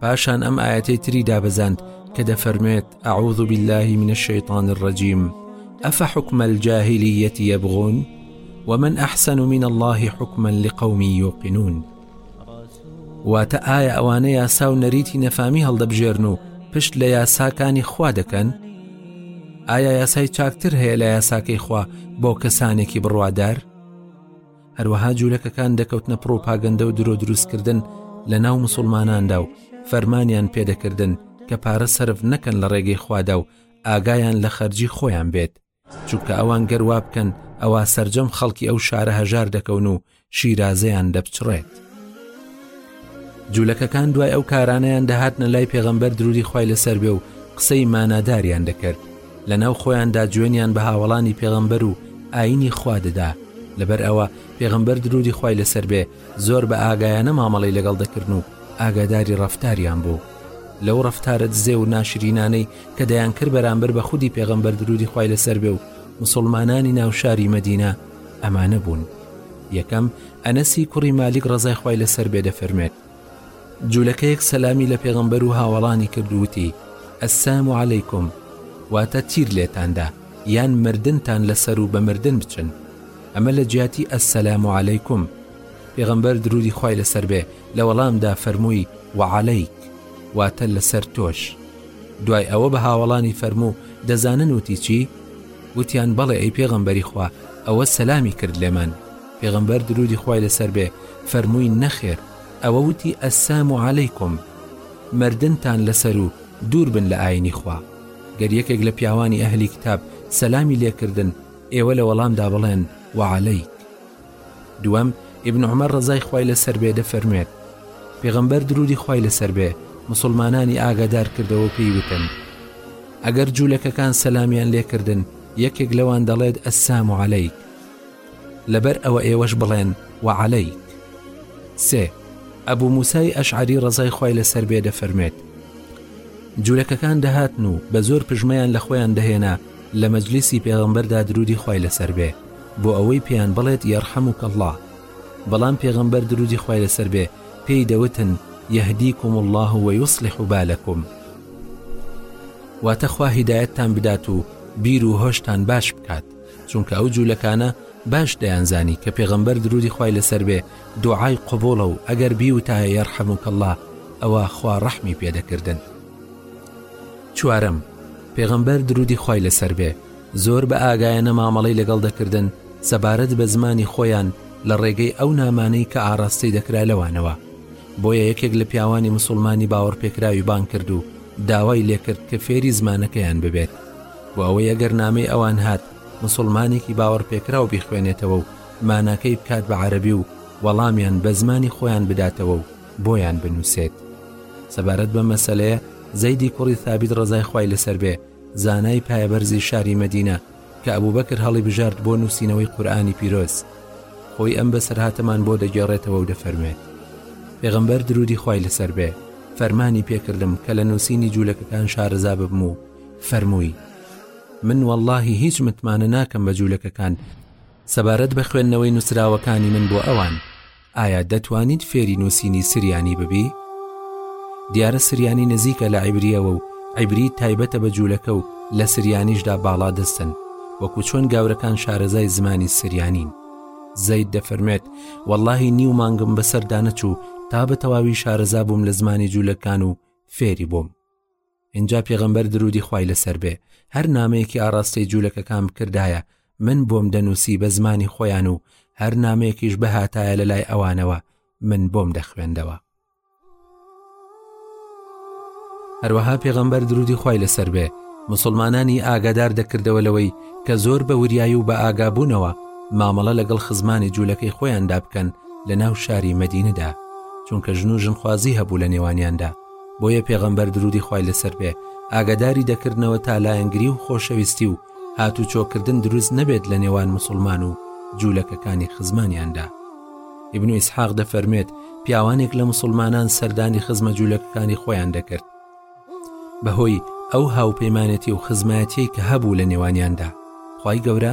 B: پاشان ئەم ئاەتەی تری دابەزاند کە دەفەرموێت ئەعوذ بالله من الشيطان الرجيم أفحكم الجاهلية يبغون ومن أحسن من الله حكما لقوم يوقنون واتە ئایا ئەوانە یاسا و نەریتی نەفامی هەڵدەبژێرن و پشت لە یاساکانی خوا دەکەن ئایا یاسای چاکتر هەیە لە یاساکەی خوا بۆ کەسانێکی بڕوادار هەروەها جوولەکەکان دەکەوتنە پڕوپاگەندە و درۆ دروستکردن لە ناو مسلماناندا و فەرمانیان پێدەکردن کە پارە سرف نەکەن لە ڕێگەی خوادا و ئاگایان لە خەرجی خۆیان بێت چونکە ئەوان گەروا بکەن ئەوە سرجەم خەڵکی ئەو شارە هەژار دەکەون و شیرازەیان دەبچڕێت. جولەکەکان دوای ئەو کارانەیان دەهاتنە لای پێغەمبەر درودی خوای لەسەر بێ و قسەی ماناداریان دەکرد لە ناو خۆیاندا جوێنیان بە هاوڵانی پێغەمبەر و ئاینی خوا دەدا لەبەر ئەوە پێغەمبەر درودی خوای لەسەر بێ زۆر بە ئاگایانە مامەڵی لەگەڵ دەکردن و ئاگاداری ڕفتاریان بوو لەو ڕفتارە دزێ و ناشرینانەی کە دەیان کرد بەرامبەر بە خودی پێغەمبەر درودی خوای لەسەر بێ و مسلمانانی ناوشاری مەدینە ئەمانە بوون یەکەم ئەنەسی کوڕی مالیک ڕەزای خوای لەسەر بێ دەفەرمێت، جولەکەیەک سەلامی لە پێغەمبەر و هاوەڵانی کرد و وتی، السام علیکم، واتە تیر لێتان دا، یان مردنتان لەسەر و بە مردن بچن، ئەمە لە جیاتی السلام علیکم، پێغەمبەر درودی خوای لەسەر بێ لە وەڵامدا فەرمووی، و علیک، واتە لەسەر تۆش. دوای ئەوە بە هاوەڵانی فەرموو، دەزانن وتی چی؟ وتیان، بەڵێ ئەی پێغەمبەری خوا، ئەوە سەلامی کرد لێمان. پێغەمبەر درودی خوای لەسەر بێ فەرمووی نەخێر ئەوە وتی السام علیکم مردنتان لەسەر و دوور بن لە ئاینی خوا گەر یەکێک لە پیاوانی ئەهلی کتاب سەلامی لێکردن ئێوە لە وەڵامدا بڵێن وعلیک دووەم ئیبن عمر ڕزای خوای لەسەر بێ دەفەرموێت پێغەمبەر درودی خوای لەسەر بێ مسلمانانی ئاگادار کردەوە پێی وتن ئەگەر جوولەکەکان سەلامیان لێکردن یەکێک لەوان دەڵێت ئەسام و عەلیک لەبەر ئەوە ئێوەش بڵێن، وعلیک. سێ، ئەبو موسای ئەشعەری ڕەزای خوای لەسەر بێ دەفەرموێت، جولەکەکان دەهاتن و بە زۆر پژمەیان لە خۆیان دەهێنا لە مەجلیسی پێغەمبەردا درودی خوای لەسەر بێ بۆ ئەوەی پێیان بڵێت یرحمک اللە، بەڵام پێغەمبەر درودی خوای لەسەر بێ پێی دەوتن، یهدیکم اللە و یصلح بالکم. واتە خوا هیدایەتتان بدات و بیر و هۆشتان باش بکات. چونکە ئەو جولەکانە باش دەیانزانی کە پێغەمبەر درودی خوای لەسەر بێ دوعای قبوڵە و ئەگەر بیوتایە یەرحەموک اللە ئەوا خوا ڕەحمی پێدەکردن چوارەم پێغەمبەر درودی خوای لەسەر بێ زۆر بە ئاگایەنە مامەڵەی لەگەڵ دەکردن سەبارەت بە زمانی خۆیان لە ڕێگەی ئەو نامانەی کە ئاراستەی دەکرا لەوانەوە بۆیە یەکێک لە پیاوانی مسلمانی باوەڕپێکراوی بان کرد و داوای لێکرد کە فێری زمانەکەیان ببێت بۆ ئەوەی ئەگەر نامەی ئەوان هات موسوڵمانێکی باوەڕپێکراو بیخوێنێتەوە و ماناکەی بکات بە عەرەبی و وەڵامیان بە زمانی خۆیان بداتەوە و بۆیان بنووسێت سەبارەت بە مەسلەیە زەیدی کوڕی ثابت ڕزای خوای لەسەر بێ زانای پایەبەرزی شاری مەدینە کە ئەبوو بەکر هەڵی بژارد بۆ نووسینەوەی قورآانی پیرۆز خۆی ئەم بەسەرهاتەمان بۆ دەگێڕێتەوە و دەفەرمێت پێغمبەر درودی خوای لەسەر بێ فەرمانی پێکردم کە لە نووسینی جوولەکەکان شارەزا ببم و فەرمووی، من وەڵڵاهی هیچ متمانە ناکەم بە جوولەکەکان سەبارەت بە خوێندنەوەی نووسراوەکانی من بۆ ئەوان، ئایا دەتوانیت فێری نووسینی سریانی ببی؟ دیارە سریانی نزیکە لە عیبرییەوە و عیبری تایبەتە بە جوولەکە و لە سریانیشدا باڵادەستن، وەکو چۆن گاورەکان شارەزای زمانی سریانین. زەید دەفەرموێت، وەڵڵاهی نیو مانگم بەسەردا نەچوو تا بە تەواوی شارەزا بووم لە زمانی جوولەکان و فێری بووم. ئینجا پێغەمبەر درودی خوای لەسەر بێ هەر نامەیەکی ئاراستەی جوولەکەکان بکردایە من بۆم دەنووسی بە زمانی خۆیان و هەر نامەیەکیش بهاتایە لە لای ئەوانەوە من بۆم دەخوێندەوە هەروەها پێغەمبەر درودی خوای لەسەر بێ مسلمانانی ئاگادار دەکردەوە لەوەی کە زۆر بە وریایی و بە ئاگابوونەوە مامەڵە لەگەڵ خزمانی جوولەکەی خۆیاندا بکەن لە ناو شاری مەدینەدا چونکە ژن و ژنخوازی هەبوو لە نێوانیاندا بۆیە پێغەمبەر درودی خوای لەسەر بێ ئاگاداری دەکردنەوە تا لایەنگری و خۆشەویستی و هاتوچۆکردن دروست نەبێت لە نێوان مسوڵمان و جوولەکەکانی خزمانیاندا ابن ئیسحاق دەفەرموێت پیاوانێک لە مسلمانان سەردانی خزمە جوولەکەکانی خۆیان دەکرد بەهۆی ئەو هاوپەیمانەتی و خزمایەتیەی کە هەبوو لە نێوانیاندا خی گەورە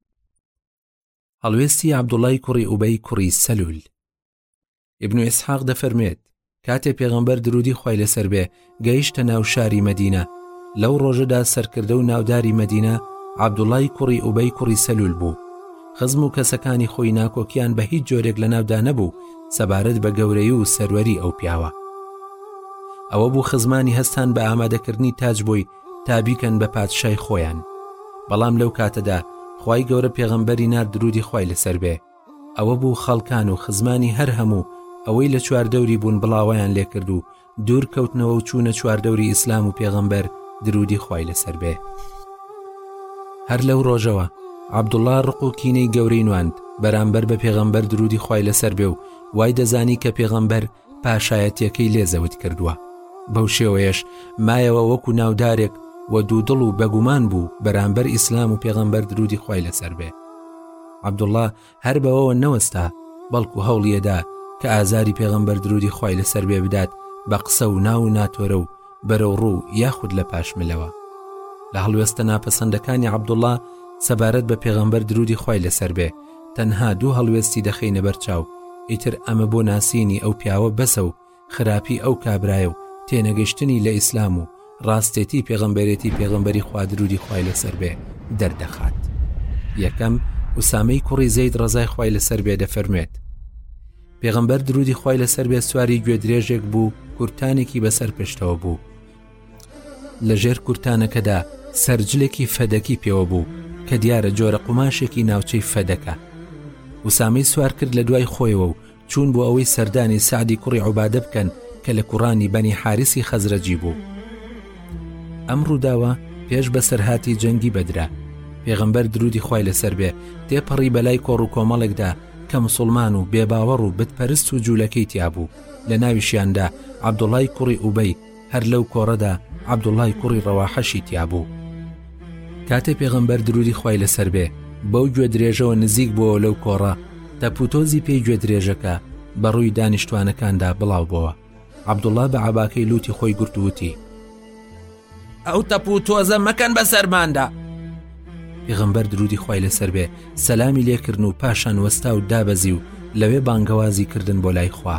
B: هەڵوێستی عبدوڵای کوڕی ئوبەی کوڕی سەلول ابن و ئسحاق دەفەرمێت کاتێ پێغەمبەر درودی خی لەسەر بێ گەیشتە ناو شاری مەدینە لەو ڕۆژەدا سەرکردە و ناوداری مەدینە عبدوڵای کوڕی ئوبەی کوڕی سەلول بوو خزم و کەسەکانی خۆی ناکۆکیان بە هیچ جۆرێک لە ناودا نەبوو سەبارەت بە گەورەی و سەروەری ئەو پیاوە ئەوە بوو خزمانی هەستان بە ئامادەکردنی تاج بووی تا بیکەن بە پادشای خۆیان بەڵام لەو کاتەدا خی گەورە پێغەمبەری نار درودی خی لەسەر بێ ئەوە بوو خەڵکان و خزمانی هەر هەموو ئەوەی لە چواردەوری بوون بڵاویان لێکرد و دوور کەوتنەوە و چوونە چواردەوری ئیسلام و پێغەمبەر درودی خی لەسەر بێ هەر لەو ڕۆژەوە عبدوڵا ڕق و کینەی گەورەی نواند بەرامبەر بە پێغەمبەر درودی خی لەسەر بێ و وای دەزانی کە پێغەمبەر پاشایەتیەکەی لێ زەوت کردوە بەو شێوەیەش مایەوە وەکو ناودارێک و دوودڵ و بەگومان بوو بەرامبەر ئیسلام و پێغەمبەر درودی خوای لەسەر بێ عبدوڵڵا هەر بەوەوە نەوەستا بەڵکو هەوڵیەدا کە ئازاری پێغەمبەر درودی خوای لەسەر بێ بدات بە قسە و ناو و ناتۆرە و بەرەو ڕوو یاخود لە پاشملەوە لە هەڵوێستە ناپەسەندەکانی عبدوڵڵا سەبارەت بە پێغەمبەر درودی خوای لەسەر بێ تەنها دوو هەڵوێستی دەخەینە بەر چاو، ئیتر ئەمە بۆ ناسینی ئەو پیاوە بەسە و خراپی ئەو کابرایە و تێنەگەشتنی لە ئیسلام و ڕاستێتی پێغەمبەرێتی پێغەمبەری خوا درودی خوای لەسەر بێ دەردەخات یەکەم، ئوسامەی کوڕی زەید ڕەزای خوای لەسەر بێ دەفەرموێت، پێغەمبەر درودی خوای لەسەر بێ سواری گوێدرێژێک بوو کورتانێکی بەسەر پشتەوە بوو، لە ژێر کورتانەکەدا سەرجلێکی فەدەکی پێوە بوو کە دیارە جۆرە قوماشێکی ناوچەی فەدەکە وسامی سوار کرد لە دوای خۆیەوە و چوون بۆ ئەوەی سەردانی سعدی کوڕی عوبادە بکەن کە لە کوڕانی بەنی حارسی خەزرەجی بوو ئەم ڕووداوە پێش بەسەرهاتی جەنگی بەدرا پێغمبەر درودی خی لەسەر بێ تێپەڕی بەلای کۆڕ و کۆمەڵێکدا کە مسلمان و بێباوەڕ و بتپەرست و جوولەکەی تیابوو لە ناویشیاندا عبدوڵای کوڕی ئوبەی هەر لەو کۆڕەدا عەبدوڵای کوڕی ڕەواحەشی تیابوو کاتێ پێغەمبەر درودی خوای لەسەر بێ بەو گوێ درێژەوە نزیک بووەوە لەو کۆڕە تەپوتۆزی پێی گوێ درێژەکە بە ڕووی دانیشتوانەکاندا بڵاو بووە عەبدوڵا بە عباکەی لوتی خۆی گرتووتی
C: ئەو تەپوتۆزە مەکەن بە سەرماندا
B: پێغەمبەر درودی خوای لەسەر بێ سەلامی لێکردن و پاشان وەستا و دابەزی و لەوێ بانگەوازی کردن بۆ لای خوا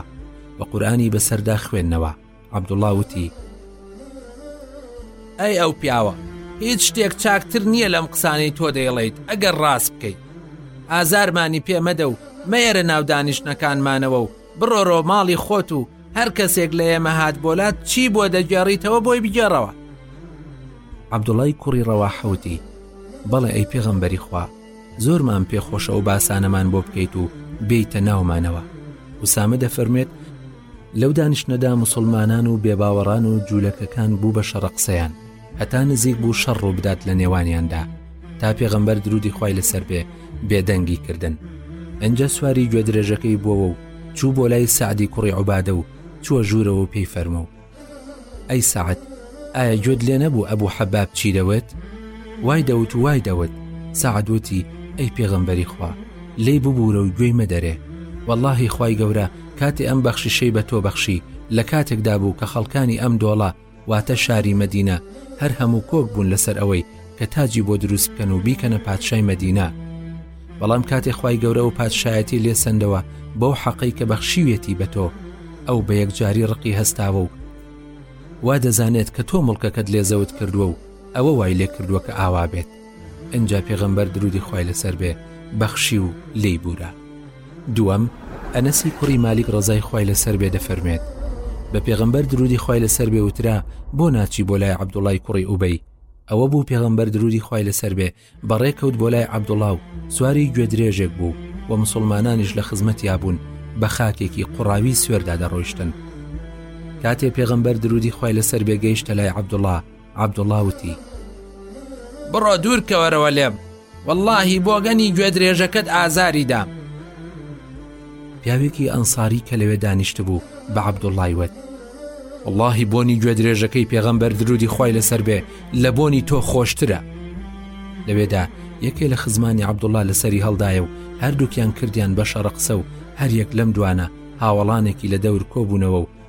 B: بە قورآانی بەسەردا خوێندنەوە عەبدوڵڵا وتی،
C: ئەی ئەو پیاوە، هیچ شتێک چاکتر نییە لەم قسانەی تۆ دەیڵێیت ئەگەر ڕاست بکەیت. ئازارمانی پێ مەدە و مەیەرە ناو دانیشتنەکانمانەوە و بڕۆرۆ ماڵی خۆت و هەر کەسێک لە ئێمە هات بۆلات چی بۆ دەگێڕیتەوە بۆی بگێڕەوە.
B: عەبدوڵڵای کوڕی ڕەواحە وتی، بەڵێ ئەی پێغەمبەری خوا، زۆرمان پێ خۆشە ئەو باسانەمان بۆ بکەیت و بێیتە ناومانەوە. ئوسامە دەفەرموێت، لەو دانیشتنەدا موسڵمانان و بێباوەڕان و جوولەکەکان بوو بە شەڕە قسەیان هەتا نزیک بوو شەڕ ڕوو بدات لە نێوانیاندا تا پێغەمبەر درودی خی لەسەر بێ بێدەنگی کردن ئەجا سواری گوێ درێژەکەی بووەوە و چوو بۆ لای سعدی کوڕی عوبادە و چووە ژوورەوە و پێی فەرمە و ئەی سعد ئایا گوێت لێ نەبوو ئەبوو حەباب چی دەوێت وای دەوت و وای دەوت سعد وتی ئەی پێغەمبەری خوا لی ببوورە و گوێی مەدەرێ واللهی خی گەورە کاتێ ئەم بەخششەی بە تۆ بەخشی لە کاتێکدا بوو کە خەڵکانی ئەم دۆڵە واتە شاری مەدینە هەر هەموو کۆک بوون لەسەر ئەوەی کە تاجی بۆ دروست بکەن و بیکەنە پادشای مەدینە بەڵام کاتێ خی گەورە و پادشایەتی لێ سندەوە بەو حەقەی کە بەخشیوێتی بە تۆ ئەو بە یەکجاری ڕقی هەستاوە و وا دەزانێت کە تۆ مڵکەکەت لێزەوت کردووە و ئەوە وای لێ کردووە کە ئاوا بێت ئینجا پێغەمبەر درودی خوای لەسەر بێ بەخشی و لێی بورا دووەم ئەنەسی کوڕی مالیک ڕزای خوای لەسەر بێ دەفەرمێت بە پێغەمبەر درودی خوای لەسەر بێ وترا بۆ ناچی بۆ لای عبدوڵای کوڕی ئوبەی ئەوە بوو پێغەمبەر درودی خوای لەسەر بێ بەڕێکەوت بۆ لای عبدوڵا و سواری گوێ درێژێک بوو و مسلمانانیش لە خزمەتیا بوون بە خاکێکی قوڕاوی سوێردا دەڕۆیشتن کاتێ پێغەمبەر درودی خی لەسەر بێگەیشتە لای عبدوڵا عەبدوڵڵا
C: وتی بڕۆ دوورکەوەرەوە لێم واللهی بۆگەنی گوێدرێژەکەت ئازاری دام
B: پیاوێکی ئەنساری کە لەوێ دانیشت بوو بە عەبدوڵای وت واللهی بۆنی گوێدرێژەکەی پێغەمبەر درودی خی لەسەر بێ لە بۆنی تۆ خۆشترە لەوێدا یەکێ لە خزمانی عەبدوڵا لەسەری هەڵدایە و هەردووکیان کردیان بە شەڕەقسە و هەریەک لەم دوانە هاوڵانێکی لە دەور کۆبوونەوە و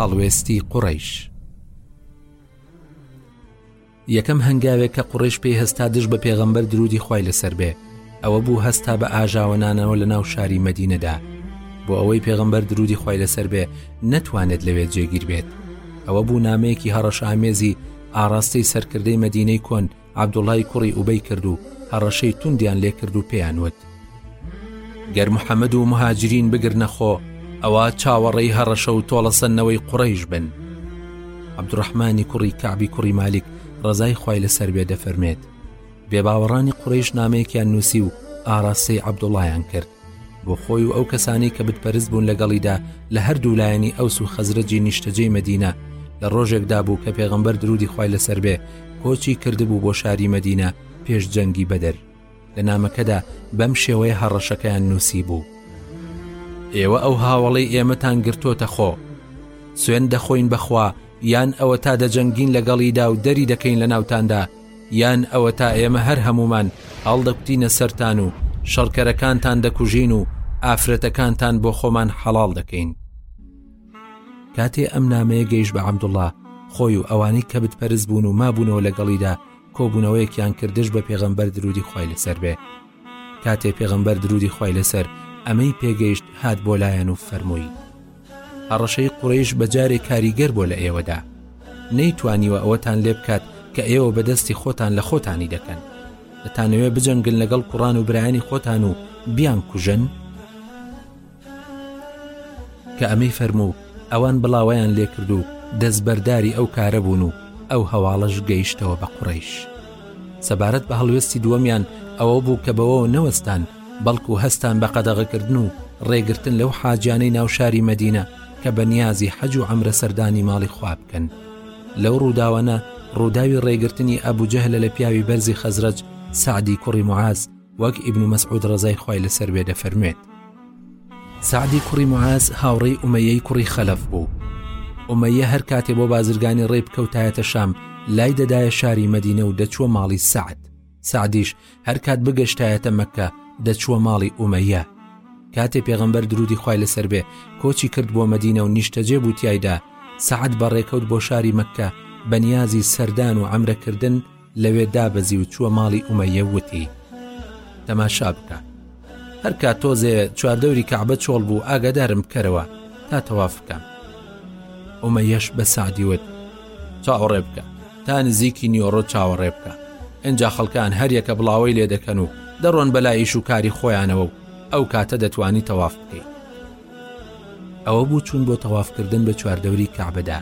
B: هەڵوێستی قوڕەیش یەکەم هەنگاوێک کە قوڕش پێی هەستا دژ بە پێغەمبەر درودی خی لەسەر بێ ئەوە بوو هەستا بە ئاژاوەنانەوە لە ناو شاری مەدینەدا بۆ ئەوەی پێغەمبەر درودی خی لەسەر بێ نەتوانێت لەوێ جێگیر بێت ئەوە بوو نامەیەکی هەڕەشامێزی ئاراستەی سەرکردەی مەدینەی کۆن عەبدوڵڵای کوڕی ئوبەی کرد و هەڕەشەی توندیان لێ کرد و پێیان وت گەر محەممەد و مهاجرین بگرنە خۆ ئەوە چاوەڕێی هەڕەشە و تۆڵەسەندنەوەی قوڕەیش بن عەبدوڕەحمانی کوڕی کەعبی کوڕی مالیک ڕزای خوای لەسەر بێ دەفەرمێت بێباوەڕانی قوڕەیش نامەیەکیان نووسی و ئاراستەی عەبدوڵایان کرد بۆ خۆی و ئەو کەسانەی کە بتپەرست بوون لەگەڵیدا لە هەردوو لایەنی ئەوس و خەزرەجی نیشتەجێی مەدینە لە ڕۆژێکدا بوو کە پێغەمبەر درودی خی لەسەر بێ کۆچی کردبوو بۆ شاری مەدینە پێش جەنگی بەدەر لە نامەکەدا بەم شێوەیە هەڕەشەکەیان نووسی بوو ئێوە ئەو هاوڵی ئێمەتان گرتۆتە خۆ سوێن دەخۆین بەخوا یان ئەوە تا دەجەنگین لەگەڵیدا و دەری دەکەین لە ناوتاندا یان ئەوەتا ئێمە هەر هەموومان هەڵدەکوتینە سەرتان و شەڕکەرەکانتان دەکوژین و ئافرەتەکانتان بۆ خۆمان حەڵاڵ دەکەین کاتێ ئەم نامەیە گەیش بە عەبدوڵا خۆی و ئەوانەی کە بتپەرز بوون و مابوونەوە لەگەڵیدا کۆبوونەوەیەکیان کردش بە پێغەمبەر درودی خی لەسەر بێ کاتێ پێغەمبەر درودی خوای لەسەر ئەمەی پێگەیشت هات بۆ لایەن و فەرمووی هەڕەشەی قڕیش بە جارێ کاریگەر بۆ لە ئێوەدا نەیتوانیوە ئەوەتان لێ بکات کە ئێوە بەدەستی خۆتان لە خۆتانی دەکەن دەتانەوێ بجەنگن لەگەڵ کوڕان و برایانی خۆتان و بیان کوژن؟ کە ئەمەی فەرموو ئەوان بڵاوەیان لێکرد و دەستبەرداری ئەو کارە بوون و ئەو هەواڵەش گەیشتەوە بە قوڕەیش سەبارەت بە هەڵوێستی دووەمیان ئەوە بوو کە بەوە نەوەستان بەڵکو هەستان بە قەدەغەکردن و ڕێگرتن لەو حاجانەی ناو شاری مەدینە کە بە نیازی حەج و ئەمرە سەردانی ماڵی خوا بکەن لەو ڕووداوانە ڕووداوی ڕێگرتنی ئەبوو جەهلە لە پیاوی بەرزی خەزرەج سعدی کوڕی معاز وەک ئیبن مەسعود ڕەزای خوای لەسەر بێ دەفەرموێت سعدی کوڕی معاز هاوڕێی ئومەیەی کوڕی خەلەف بوو ئومەیە هەر کاتێ بۆ بازرگانی ڕێ بکەوتایەتە شام لای دەدایە شاری مەدینە و دەچووە ماڵی سعد سعدیش هەر کات بگەشتایەتە مەکە دەچووە ماڵی ئومەیە کاتێ پێغەمبەر درودی خی لەسەر بێ کۆچی کرد بۆ مەدینە و نیشتەجێ بوو تایدا سعد بەڕێکەوت بۆ شاری مەکە بەنیازی سەردان و ئەمرەکردن لەوێ دابەزی و چووە ماڵی ئومەیە وتی تەماشا بکە هەرکە تۆزێ چواردەوری کەعبە چۆڵ بوو ئاگادارم بکەرەوە تا تەواف بکەم ئومە یەش بە سعدیوت چاوەڕێ بکە تا نزیکی نیۆڕۆ چاوەڕێ بکە ئەجا خەڵکان هەریەکە بڵاوەی لێ دەکەن و دەڕۆن بەلایش و کاری خۆیانەوە و ئەو کاتە دەتوانی تەواف بکەیت ئەوە بوو چوون بۆ تەواف کردن بە چواردەوری کەعبەدا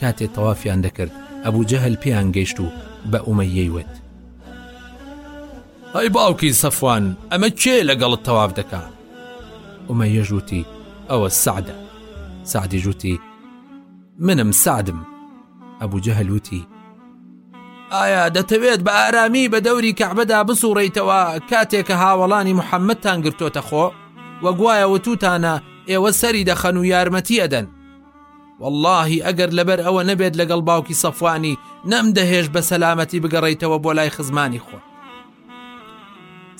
B: کاتێ تەوافیان دەکرد ئەبوو جەهل پێیان گەیشت و بە ئومەیەی وت ئەی باوکی سەفوان ئەمە کێ لەگەڵت تەواف دەکا ئومەیە ژووتی ئەوە سەعدە سعدی ژووتی منم سعدم ئەبوو جەهل وتی ئایا دەتەوێت بە ئارامی بە دەوری کەعبەدا بسوڕیتەوە کاتێک کە هاوەڵانی محەممەتان گرتۆتە خۆ وە گوایە وتوتانە ئێوە سەری دەخەن و یارمەتی ئەدەن واللهی ئەگەر لەبەر ئەوە نەبێت لەگەڵ باوکی سەفوانی نەم دەهێش بە سەلامەتی بگەڕیتەوە بۆ لای خزمانی خۆ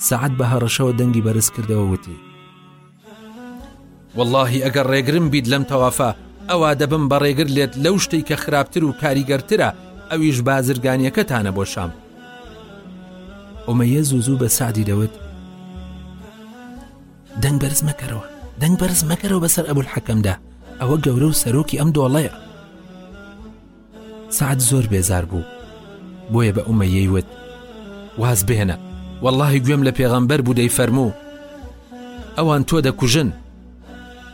B: سعد بە هەڕەشەوە دەنگی بەرز کردەوە وتی وەڵاهی ئەگەر ڕێگرم بیت لەم تەوافە ئەوا دەبم بە ڕێگر لێت لەو شتێک کە خراپتر و کاریگەرترە ئەویش بازرگانیەکەتانە بۆ شام ئۆمەیە زوو زوو بە سعدی دەوت دەنگ بەرز مەکەرەوە دەنگ بەرز مەکەرەوە بەسەر ئەبول حەکەمدا ئەوە گەورە و سەرۆکی ئەم دۆڵەیە سەعد زۆر بێزار بوو بۆیە بە ئومەیەی وت واز بهێنە وەڵاهی گوێم لە پێغەمبەر بوو دەی فەرموو ئەوان تۆ دەکوژن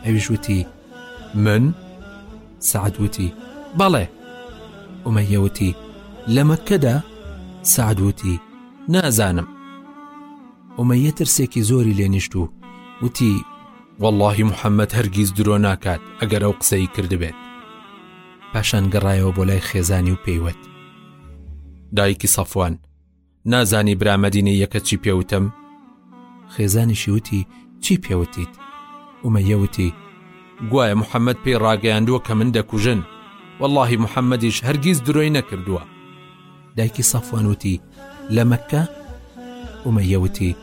B: ئەویش وتی من سعد وتی بەڵێ ئومەیەوتی لە مەکەدا سعد وتی نازانم ئومەیە ترسێکی زۆری لێ نیشت و وتی واللهی محەممەد هەرگیز درۆ ناکات ئەگەر ئەو قسەی کردبێت پاشان گەڕایەوە بۆ لای خێزانی و پێیوت دایکی سەفوان نازانی برامەدینە یەکە چی پێوتم خێزانیشی وتی چی پێوتیت ئومە یەوتی گوایە محەممەد پێی ڕاگەیاندووە کە من دەکوژن واللهی محەممەدیش هەرگیز درۆی نەکردووە دایکی سەفوان وتی لە مەککە ئومەیە وتی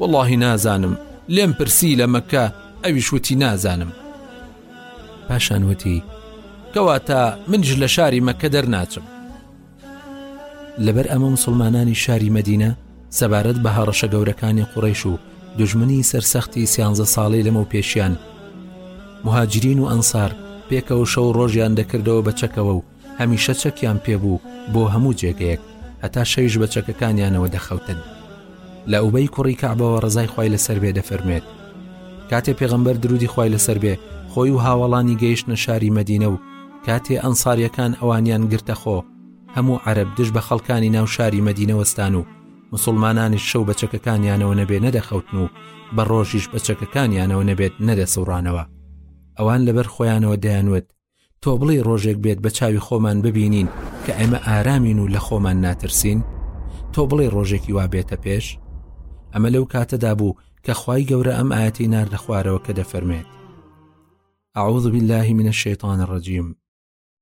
B: وەڵاهی نازانم لێم پرسی لە مەکە ئەویش وتی نازانم پاشان وتی کەواتە منیش لە شاری مەکە دەرناچم لەبەر ئەمە مسلمانانی شاری مەدینە سەبارەت بە هەڕەشە گەورەکانی قوڕیش و دژمنی سەرسەختی سیانزە ساڵی لەمە و پێشیان مهاجرین و ئەنسار پێکەوە شەو ڕۆژیان دەکردەوە بە چەکەوە و هەمیشە چەکیان پێ بوو بۆ هەموو جێگەیەک هەتا شەویش بە چەکەکانیانەوە دەخەوتن لە ئوبەی کوڕی کەعبەوە ڕزای خی لەسەر بێ دەفەرمێت کاتێ پێغمبەر درودی خی لەسەر بێ خۆی و هاوڵانی گەیشتە شاری مەدینە و کاتێ ئەنساریەکان ئەوانیان گرتە خۆ هەموو عەرب دژ بە خەڵکانی ناو شاری مەدینەوەستان و مسلمانانی شەو بە چەکەکانیانەوە نەبێ نەدەخەوتن و بە ڕۆژیش بە چەکەکانیانەوە نەبێت نەدەسەڕانەوە ئەوان لەبەر خۆیانەوە دەیانوت تۆ بڵێی ڕۆژێک بێت بە چاوی خۆمان ببینین کە ئێمە ئارامین و لە خۆمان ناترسین تۆ بڵێ ڕۆژێکی وا بێتە پێش ئەمە لەو کاتەدا بوو کە خی گەورە ئەم ئاەتی ناردە خوارەوە کە دەفەرمێت أعوذ بالله من الشيطان الرجيم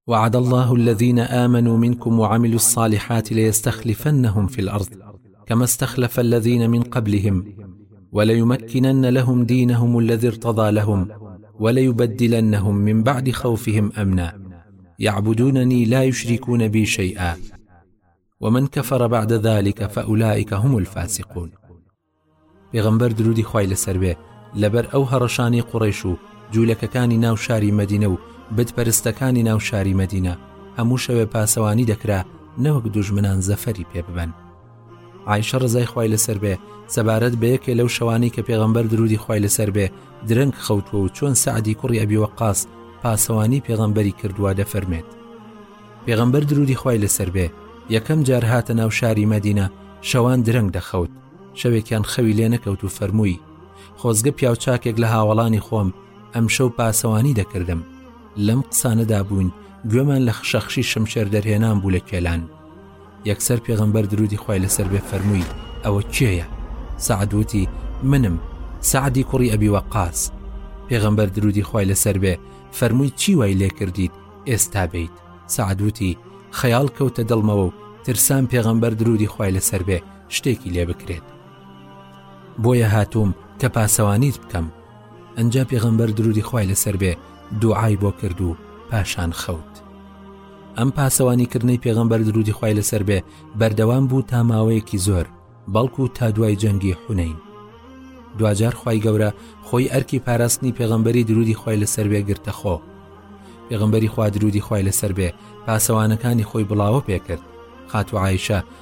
B: وعد الله الذين آمنوا منكم وعملوا الصالحات ليستخلفنهم في الأرض كما استخلف الذين من قبلهم وليمكنن لهم دينهم الذي ارتضى لهم وليبدلنهم من بعد خوفهم امنا يعبدونني لا يشركون بي شيئا ومن كفر بعد ذلك فاولئك هم الفاسقون پێغەمبەر درودی خوای لەسەر بێ لەبەر ئەو هەڕەشانەی قوڕەیش و جوولەکەکانی ناو شاری مەدینە و بت پەرستەکانی ناو شاری مەدینە هەموو شەوێ پاسەوانی دەکرا نەوەک دوژمنان زەفەری پێ ببەن عیشە ڕزای خوای لەسەر بێ سەبارەت بە یەکێ لەو شەوانی کە پێغەمبەر درودی خوای لەسەر بێ درەنگ خەوتووە و چۆن سعدی کوڕی ئەبی وەقاس پاسەوانی پێغەمبەری کردووە دەفەرمێت پێغەمبەر درودی خوای لەسەر بێ یەکەم جار هاتە ناو شاری مەدینە شەوان درەنگ دەخەوت شەوێکیان خەوی لێ نەکەوت و فەرمووی خۆزگە پیاوچاکێک لە هاوڵانی خۆم ئەم شەو پاسەوانی دەکردم لەم قسانەدا بووین گوێمان لە خشەخشی شمشێر دەرهێنان بوو لە کێلان یەکسەر پێغەمبەر درودی خی لەسەر بێ فەرمووی ئەوە کێیە سعدوتی منم سعدی کوڕی ئەبی وەقاس پێغەمبەر درودی خی لەسەر بێ فەرمووی چی وای لێ کردیت ئێستا بیت سعدوتی خەیاڵ کەوتە دڵمەوە و ترسان پێغەمبەر درودی خی لەسەر بێ شتێکی لێ بکرێت بۆیە هاتووم کە پاسەوانیت بکەم ئەجا پێغەمبەر درودی خی لەسەر بێ دوعای بۆ کرد و پاشان خەوت ئەم پاسەوانیکردنەی پێغەمبەر درودی خی لەسەر بێ بەردەوام بوو تا ماوەیەکی زۆر بەڵکو تا دوای جەنگی حونین دواجار خی گەورە خۆی ئەرکی پاراستنی پێغەمبەری درودی خی لەسەر بێ گرتە خۆ پێغمبەری خوا درودی خی لەسەر بێ پاسەوانەکانی خۆی بڵاوە پێکرد خاتوعاایشە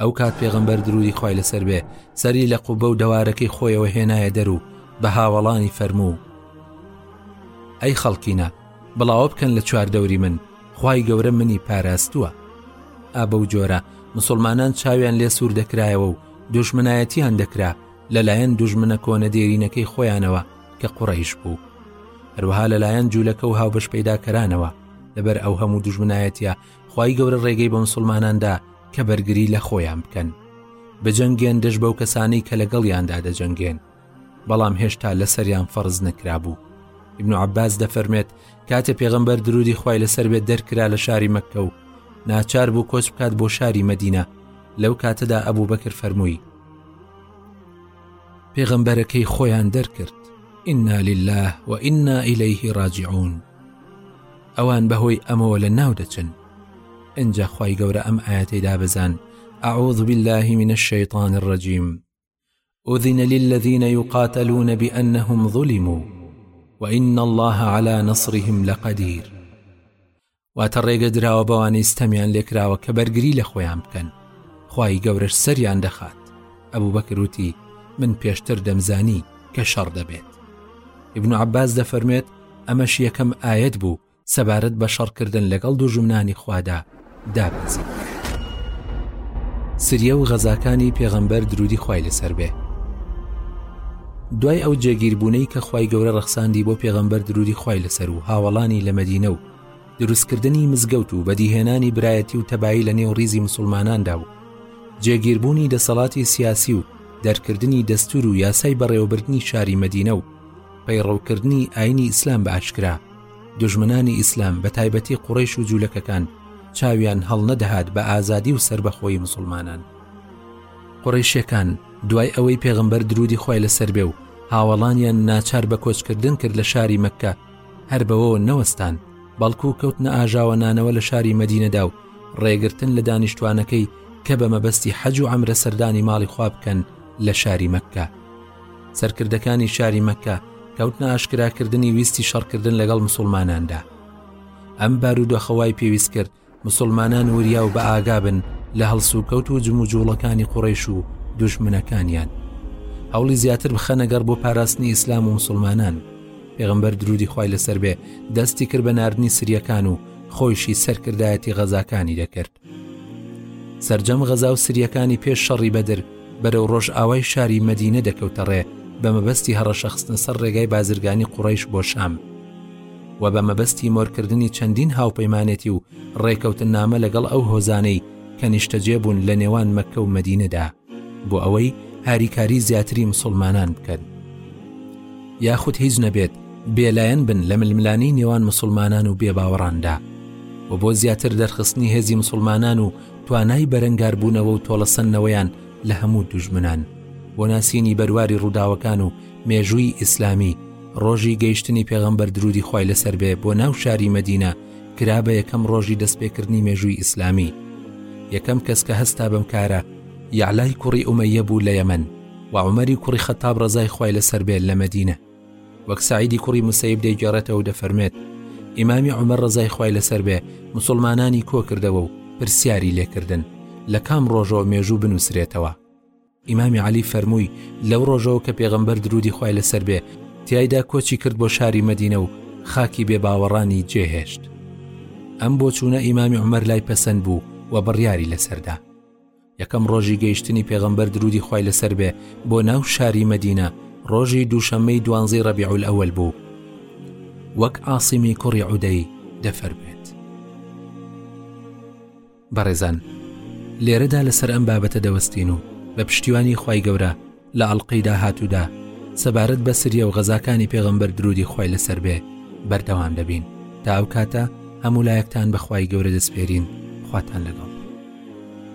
B: ئەو کات پێغەمبەر درودی خی لەسەر بێ سەری لە قوبە و دەوارەکەی خۆیەوە هێنایە دەر و بە هاوەڵانی فەرموو ئەی خەڵکینە بڵاوە بکەن لە چواردەوری من خی گەورە منی پاراستووە ئابە و جۆرە مسلمانان چاویان لێ سوور دەکرایەوە و دژمنایەتیان دەکرا لەلایەن دژمنە کۆنە دێرینەکەی خۆیانەوە کە قوڕیش بوو هەروەها لەلایەن جوولەکە و هاوبەش پیداکەرانەوە لەبەر ئەو هەموو دژمنایەتە خوای گەورە ڕێگەی بە مسلماناندا کە بەرگری لە خۆیان بکەن بجەنگێن دژ بەو کەسانەی کە لەگەڵیاندا دەجەنگێن بەڵام هێشتا لەسەریان فەرز نەکرابوو ابن عباس دەفەرمێت کاتێ پێغمبەر درودی خی لەسەر بێت دەرکرا لە شاری مەکە و ناچار بوو کۆچ بکات بۆ شاری مەدینە لەو کاتەدا ئەبوو بەکر فەرمووی پێغمبەرەکەی خۆیان دەرکرد ئنا لله و ئنا ئیلەیهی ڕاجعون ئەوان بەهۆی ئەمەوە لە ناو دەچن ئەجا خی گەورە ئەم ئاەتی دابزان أعوذ بالله من الشيطان الرجيم أذن للذين يقاتلون بأنهم ظلموا وإن الله على نصرهم لقدير واتە ڕێگە دراوە بەوانەی ستەمیان لێکراوە کە بەرگری لە خۆیان بکەن خی گەورەش سەریان دەخات ئەبوو بەکروتی من پێشتر دەمزانی کە شەڕ دەبێت ابن عباس دەفەرمێت ئەمەش یەکەم ئایەت بوو سەبارەت بە شەڕکردن لەگەڵ دوژمنانی خوادا دابەزی سریە و غەزاکانی پێغەمبەر درودی خی لەسەر بێ دوای ئەو جێگیربوونەی کە خی گەورە ڕەخساندی بۆ پێغەمبەر درودی خی لەسەر و هاوڵانی لە مەدینە و دروستکردنی مزگەوت و بەدیهێنانی برایەتی و تەبایی لە نێو ڕیزی مسلماناندا و جێگیربوونی دەسەڵاتی سیاسی و دەرکردنی دەستور و یاسای بەڕێوەبردننی شاری مەدینە و پەیڕەوکردنی ئاینی ئیسلام بە ئاشکرا دژمنانی ئیسلام بە تایبەتی قوڕیش و جوولەکەکان چاویان هەڵنەدەهات بە ئازادی و سربەخۆی مسلمانان قڕیشەکان دوای ئەوەی پێغمبەر درودی خۆی لەسەر بێ و هاوەڵانیان ناچار بە کۆچکردن کرد لە شاری مەکە هەر بەوەوە نەوەستان بەڵکو کەوتنە ئاژاوەنانەوە لە شاری مەدینەدا و ڕێگرتن لە دانیشتوانەکەی کە بە مەبەستی حەج و ئەمرە سەردانی ماڵی خواب بکەن لە شاری مەککە سەرکردەکانی شاری مەککە کەوتنە ئاشکراکردنی ویستی شەڕکردن لەگەڵ مسلماناندا ئەم بارودۆخەوای پێویست کرد مسلمانان وریا و بە ئاگا بن لە هەڵسوکەوت و جموجوڵەکانی قوڕیش و دژمنەکانیان هەوڵی زیاتر بخەنەگەڕ بۆ پاراستنی ئیسلام و مسلمانان پێغمبەر درودی خی لەسەر بێ دەستی کرد بە نردنی سریەکان و خۆیشی سەرکردایەتی غەزاکانی دەکرد سەرجەم غەزا و سریەکانی پێش شەڕی بەدر بەرەو ڕۆژئاوای شاری مەدینە دەکەوتە ڕێ بە مەبەستی هەڕەشەخستنە سەر ڕێگای بازرگانی قوڕەیش بۆ شام و بە مەبەستی مۆرکردنی چەندین هاوپەیمانێتی و ڕێکەوتنامە لەگەڵ ئەو هۆزانەی کە نیشتەجێ بوون لە نێوان مەکە و مەدینەدا بۆ ئەوەی هاریکاری زیاتری مسوڵمانان بکەن یاخود هیچ نەبێت بێلایەن بن لە ململانی نێوان مسلمانان و بێباوەڕاندا و بۆ زیاتر دەرخستنی هێزی مسلمانان و توانای بەرەنگاربوونەوە و تۆڵەسەندنەوەیان لە هەموو دوژمنان بۆ ناسینی بەرواری ڕووداوەکان و مێژووی ئیسلامی ڕۆژی گەیشتنی پێغەمبەر درودی خی لەسەر بێ بۆ ناو شاری مەدینە کرا بە یەکەم ڕۆژی دەستپێکردنی مێژووی ئیسلامی یەکەم کەس کە هەستا بەم کارە یعلای کوڕی ئومەیە بوو لە یەمەن و عمەری کوڕی خەتاب ڕزای خی لەسەر بێت لە مەدینە وەک سعیدی کوڕی مسەیب دەیگەڕێتەوە دەفەرمێت ئیمامی عمر ڕزای خی لەسەر بێ مسلمانانی کۆکردەوە و پرسیاری لێکردن لە کام ڕۆژەوە مێژوو بنووسرێتەوە ئیمامی عەلی فەرمووی، لەو ڕۆژەوە کە پێغەمبەر دروودی خوای لەسەر بێ تیایدا کۆچی کرد بۆ شاری مەدینە و خاکی بێ باوەڕانی جێ هێشت. ئەم بۆچوونە ئیمامی عومەر لای پەسەند بوو و بڕیاری لەسەر دا. یەکەم ڕۆژی گەیشتنی پێغەمبەر دروودی خوای لەسەر بێ بۆ ناو شاری مەدینە ڕۆژی دووشەممەی دوانزەی ڕەبیعول ئەوەل بوو. وەک عاسیمی کوڕی عودەی دەفەرموێت. بەڕێزان لێرەدا لەسەر ئەم بابەتە دەوەستین و بە پشتیوانی خی گەورە لە ئەڵلقەی داهاتوودا سەبارەت بە سریە و غەزاکانی پێغەمبەر درودی خی لەسەر بێ بەردەوام دەبین تا ئەو کاتە هەموو لایەکتان بەخوای گەورە دەسپێرین خواتان لەگەڵ